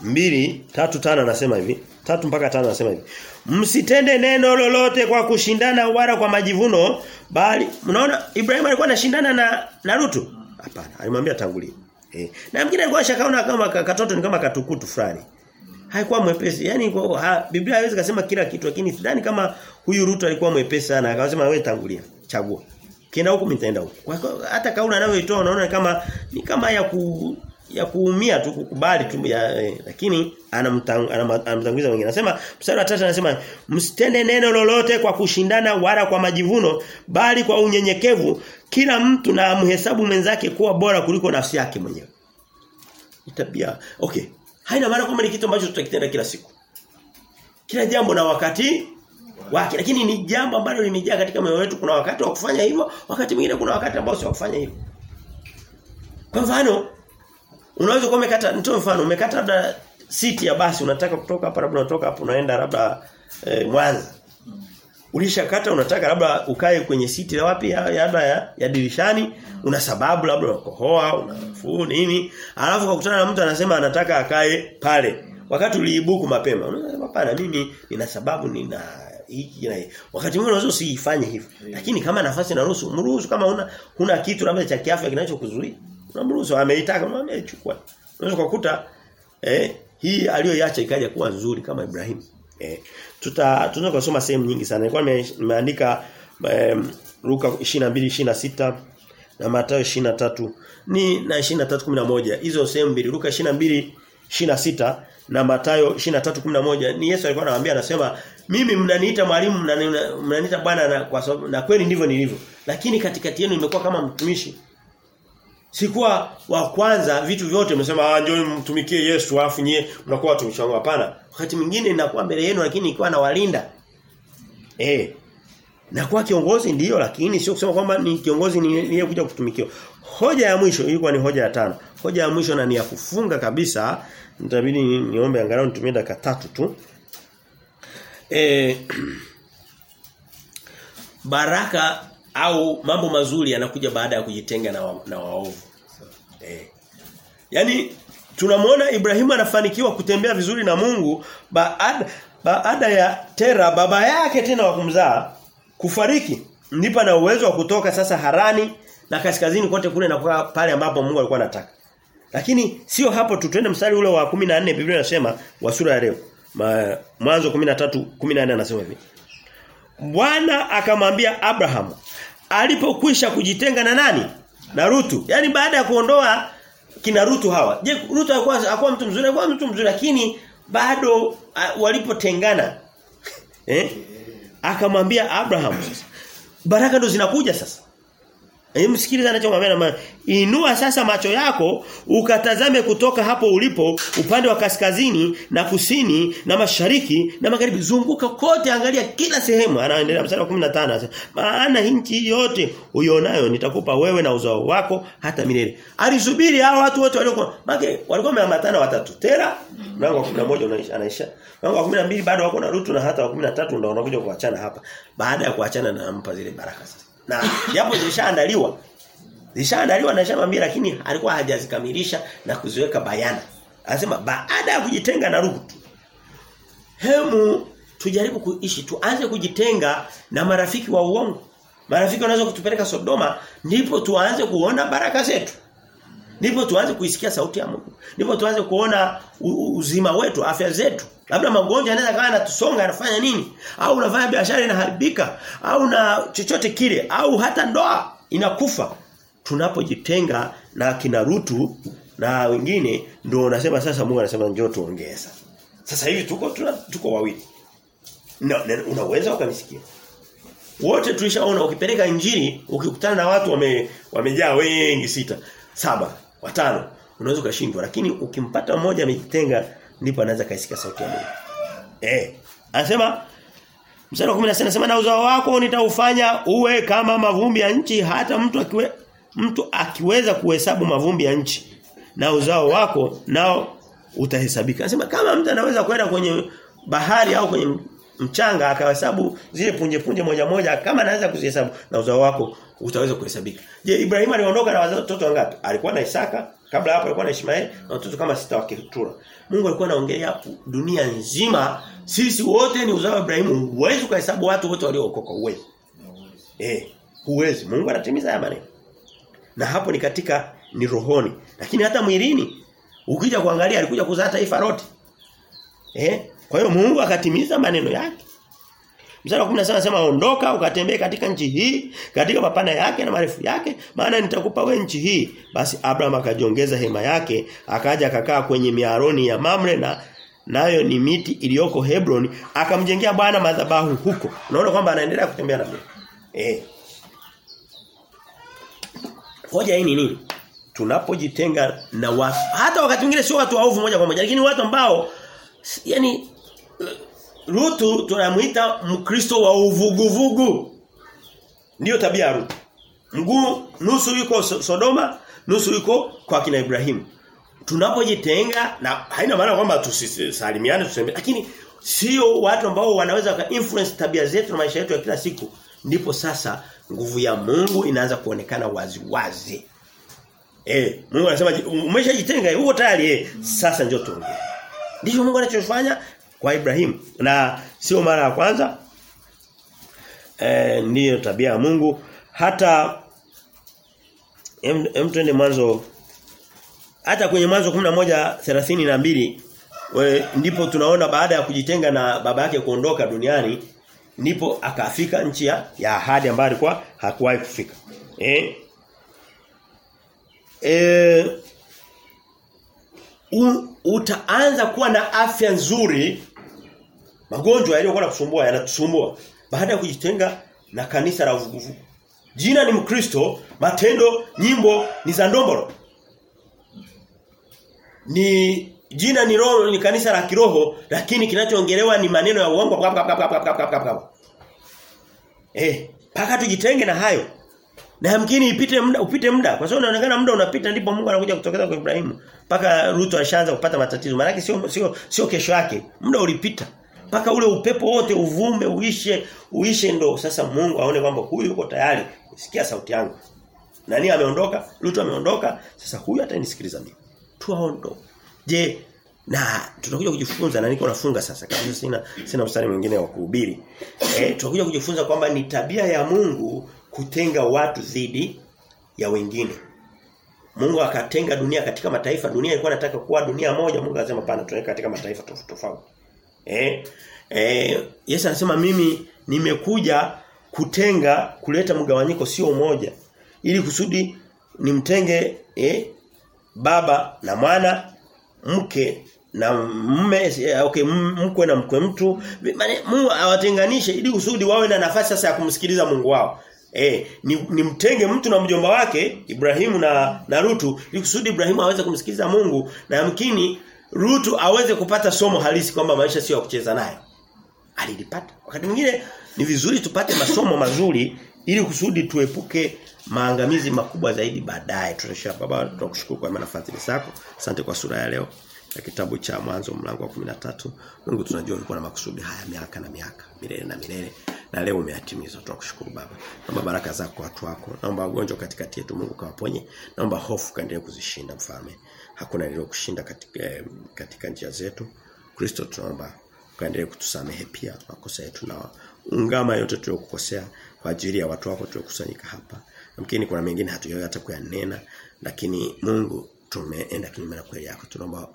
mbili tatu tano anasema hivi. Tatu mpaka tano anasema hivi. Msitende neno lolote kwa kushindana wala kwa majivuno bali mnaona Ibrahim alikuwa anashindana na na Rutu? Hapana, alimwambia tangulia. Eh. Na mwingine alikuwa shakaona kama ka- katoto ni kama katukutu fulani. Haikuwa mwepesi. Yaani kwa- ha, Biblia haiwezi kusema kila kitu lakini sidhani kama huyu Rutu alikuwa mwepesi sana akasema wewe tangulia. Chagua. Kienda huko mimi nitaenda huko. Hata kauli anayoitoa unaona kama ni kama ya ku ya kuumia tu kukubali tu ya, eh, lakini anamtanguliza wengine. Anasema mstari wa 3 anasema msitende neno lolote kwa kushindana wala kwa majivuno bali kwa unyenyekevu kila mtu na amhesabu mwenzake kuwa bora kuliko nafsi yake mwenyewe. Tabia. Okay. Haina maana kwamba ni kitu ambacho tutakitenda kila siku. Kila jambo na wakati wake lakini ni jambo ambalo limejaa katika moyo wetu kuna wakati wa kufanya hivyo wakati mwingine kuna wakati ambao sio wa kufanya hivyo kwa mfano unaweza kuwa umekata nitoe mfano umekata labda siti ya basi unataka kutoka hapa labda unatoka hapo unaenda labda e, Mwanza. Ulishakata unataka labda ukae kwenye siti la wapi ya ya, ya, ya dirishani una sababu labda unakohoa unafuu nini. Alafu ukakutana na mtu anasema anataka akae pale. Wakati uliibuku mapema unasema hapana mimi nina sababu nina hiki na wakati mwingine unaweza usifanye hivyo. Lakini kama nafasi inaruhusu mruhusu kama una una kitu labda cha kiafya kinachokuzuia unamruhusu ameitaka mwambie chukua unaweza kukuta eh hii aliyoiacha ikaja kuwa nzuri kama Ibrahim. Eh tuta tunaweza kusoma sehemu nyingi sana. Nilikuwa nimeandika eh, Luka 22 26 na Mathayo 23 ni na 23:11 hizo sehemu mbili Luka 22 26 na Mathayo 23:11 ni Yesu alikuwa anawaambia anasema mimi mnaniita mwalimu mnani- mnaniita bwana na kwa sababu na kweli ndivyo nilivyo. Lakini katikati yenu nimekuwa kama mtumishi Sikuwa wa kwanza vitu vyote mnasema ah njoo mtumikie Yesu alafu nyie mnakuwa watumishi wangu hapana. Wakati mwingine ninakuwa mbele yenu lakini nikiwa nawalinda. Eh. Nakuwa kiongozi ndiyo lakini sio kusema kwamba ni kiongozi niye kuja kutumikiwa. Hoja ya mwisho ilikuwa ni hoja ya tano. Hoja ya mwisho na ni ya kufunga kabisa. Nitabidi niombe angalau nitumie dakika tatu tu. Eh baraka au mambo mazuri yanakuja baada ya kujitenga na, wa, na waovu. Eh. Yaani tunamwona Ibrahimu anafanikiwa kutembea vizuri na Mungu baada baada ya Tera baba yake tena wa kumzaa kufariki nipa na uwezo wa kutoka sasa Harani na kaskazini kote kule na kwa pale ambapo Mungu alikuwa anataka. Lakini sio hapo tu twende mstari ule wa 14 Biblia inasema wa sura ya leo. Mwanzo 13 14 anasema hivi. Bwana akamwambia Abraham alipokwisha kujitenga na nani? Na Rutu. Yaani baada ya kuondoa kina Rutu hawa. Je, Rutu alikuwa alikuwa mtu mzuri, alikuwa mtu mzuri lakini bado walipotengana eh? Akamwambia Abraham sasa. Baraka ndo zinakuja sasa. Msikiliza anachomwambia na maana inua sasa macho yako ukatazame kutoka hapo ulipo upande wa kaskazini na kusini na mashariki na magharibi. Zunguka kote angalia kila sehemu. Anaendelea mstari wa 15 anasema maana nchi yote uionayo nitakupa wewe na uzao wako hata milele. Alisubiri hao watu wote waliokuwa make walikuwa wameambatana watatu. Tera mlango wa 11 unaisha anaisha. Mlango wa 12 bado wako na Rutu na hata wa 13 ndio wanakuja kuachana hapa. Baada ya kuachana na mpa zile baraka sasa na japo zilishaandaliwa zilishaandaliwa na shamwambia lakini alikuwa hajazikamilisha na kuziweka bayana anasema baada ya kujitenga na Rutu hemu tujaribu kuishi tuanze kujitenga na marafiki wa uongo. Marafiki wanaweza kutupeleka Sodoma ndipo tuanze kuona baraka zetu ndipo tuanze kuisikia sauti ya Mungu. Ndipo tuanze kuona uzima wetu afya zetu. Labda magonjwa yanaweza kawa yanatusonga yanafanya nini? Au unafanya biashara inaharibika au na chochote kile au hata ndoa inakufa. Tunapojitenga na kina Rutu na wengine ndio unasema sasa Mungu anasema njoo tuongee sasa. Hivi tuko tuna, tuko wawili. Na, no, unaweza ukanisikia. Wote tulishaona ukipeleka injili ukikutana na watu wame wamejaa wengi sita saba watano unaweza ukashindwa. Lakini ukimpata mmoja amejitenga ndipo anaweza kaisikia sauti ya Mungu. Eh anasema mstari wa 16 anasema na uzao wako nitaufanya uwe kama mavumbi ya nchi hata mtu akiwe mtu akiweza kuhesabu mavumbi ya nchi na uzao wako nao utahesabika. Anasema kama mtu anaweza kwenda kwenye bahari au kwenye mchanga akahesabu zile punje punje moja moja kama anaweza kuzihesabu na uzao wako utaweza kuhesabika. Je, Ibrahim aliondoka na watoto wangapi? Alikuwa na Isaka, kabla hapo alikuwa na Ishmaeli na watoto kama sita wa Ketura. Mungu alikuwa anaongelea dunia nzima, sisi wote ni uzao wa Ibrahimu. Huwezi kuhesabu watu wote waliookoka, huwezi. Eh, huwezi. Mungu anatimiza haya maneno. Na hapo ni katika ni rohoni. Lakini hata mwilini ukija kuangalia alikuja kuzaa taifa lote. Eh? Kwa hiyo Mungu akatimiza maneno yake. Mstari wa 17 anasema ondoka ukatembee katika nchi hii, katika mapana yake na marefu yake, maana nitakupa we nchi hii. Basi Abraham akajiongeza hema yake, akaja akakaa kwenye miaroni ya Mamre na nayo ni miti iliyoko Hebron, akamjengea Bwana madhabahu huko. Unaona kwamba anaendelea kutembea na Mungu. Eh. Hoja hii ni nini? Tunapojitenga na watu, hata wakati mwingine sio watu waovu moja kwa moja, lakini watu ambao yani Rutu tunamuita Mkristo wa uvuguvugu. Ndiyo tabia ya Rutu. Mguu nusu yuko Sodoma, nusu yuko kwa kina Ibrahimu. Tunapojitenga na haina maana kwamba tusisalimiane tuseme lakini sio watu ambao wanaweza ka influence tabia zetu na maisha yetu ya kila siku. Ndipo sasa nguvu ya Mungu inaanza kuonekana wazi wazi. Eh, Mungu anasema umeshajitenga huko tayari eh. Sasa njoo tuongee. Ndivyo Mungu anachofanya kwa Ibrahim. Na sio mara ya kwanza eh ndiyo tabia ya Mungu. Hata hem em twende mwanzo. Hata kwenye mwanzo 11:32 we ndipo tunaona baada ya kujitenga na baba yake kuondoka duniani ndipo akafika nchi ya, ahadi ambayo alikuwa hakuwahi kufika. Eh u, utaanza kuwa na afya nzuri magonjwa yaliyokuwa kusumbua yanatusumbua. Baada ya kujitenga na kanisa la uvuguvugu. Jina ni mkristo matendo nyimbo ni za ndombolo ni jina ni roho ni kanisa la kiroho lakini kinachoongelewa ni maneno ya uongo. Eh paka tujitenge na hayo. Na yamkini ipite muda upite muda. Kwa sababu inaonekana muda unapita ndipo Mungu anakuja kutokeza kwa Ibrahimu. Paka Ruto alishaanza kupata matatizo. Maana sio sio sio kesho yake. Muda ulipita mpaka ule upepo wote uvume uishe uishe ndo sasa Mungu aone kwamba huyu yuko tayari kusikia sauti yangu nani ameondoka Lutu ameondoka sasa huyu atanisikiliza mimi tuaondo je na tutakuja kujifunza na niko nafunga sasa kabisa sina sina mstari mwingine wa kuhubiri eh tutakuja kujifunza kwamba ni tabia ya Mungu kutenga watu dhidi ya wengine. Mungu akatenga dunia katika mataifa. Dunia ilikuwa inataka kuwa dunia moja. Mungu akasema pana tuweke katika mataifa tofauti tofauti. Eh? Eh, Yesu anasema mimi nimekuja kutenga kuleta mgawanyiko sio umoja. Ili kusudi nimtenge eh, baba na mwana, mke na mme okay mkwe na mkwe mtu Mungu awatenganishe ili kusudi wawe na nafasi sasa ya kumsikiliza Mungu wao. Eh, nimtenge ni mtu na mjomba wake Ibrahimu na na Rutu ili kusudi Ibrahimu aweze kumsikiliza Mungu na yamkini Rutu aweze kupata somo halisi kwamba maisha sio ya kucheza nayo. Alilipata. Wakati mwingine ni vizuri tupate masomo mazuri ili kusudi tuepuke maangamizi makubwa zaidi baadaye. Tunashia baba tunakushukuru kwa maana fadhili zako. Asante kwa sura ya leo ya kitabu cha mwanzo mlango wa 13. Mungu tunajua ulikuwa na makusudi haya miaka na miaka, milele na milele. Na leo umeyatimiza. Tunakushukuru baba. Naomba baraka zako kwa watu wako. Naomba wagonjwa katikati yetu Mungu kawaponye. Naomba hofu kaendelee kuzishinda mfalme. Hakuna lilo kushinda katika eh, katika njia zetu. Kristo tunaomba kaendelee kutusamehe pia makosa yetu na ungama yote tuliyokukosea kwa ajili ya watu wako tuliokusanyika hapa. Mkini kuna mengine hatujaweza hata kuyanena lakini Mungu tumeenda kinyume na kweli yako. Tunaomba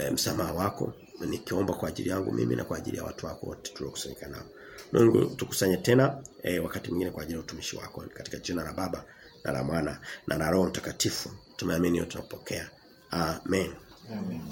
e, msamaha wako nikiomba kwa ajili yangu mimi na kwa ajili ya watu wako wote tuliokusanyika nao. Mungu tukusanye tena e, wakati mwingine kwa ajili ya utumishi wako katika jina la Baba na la Mwana na la Roho Mtakatifu. Tumeamini yote tunapokea. Amen. Amen.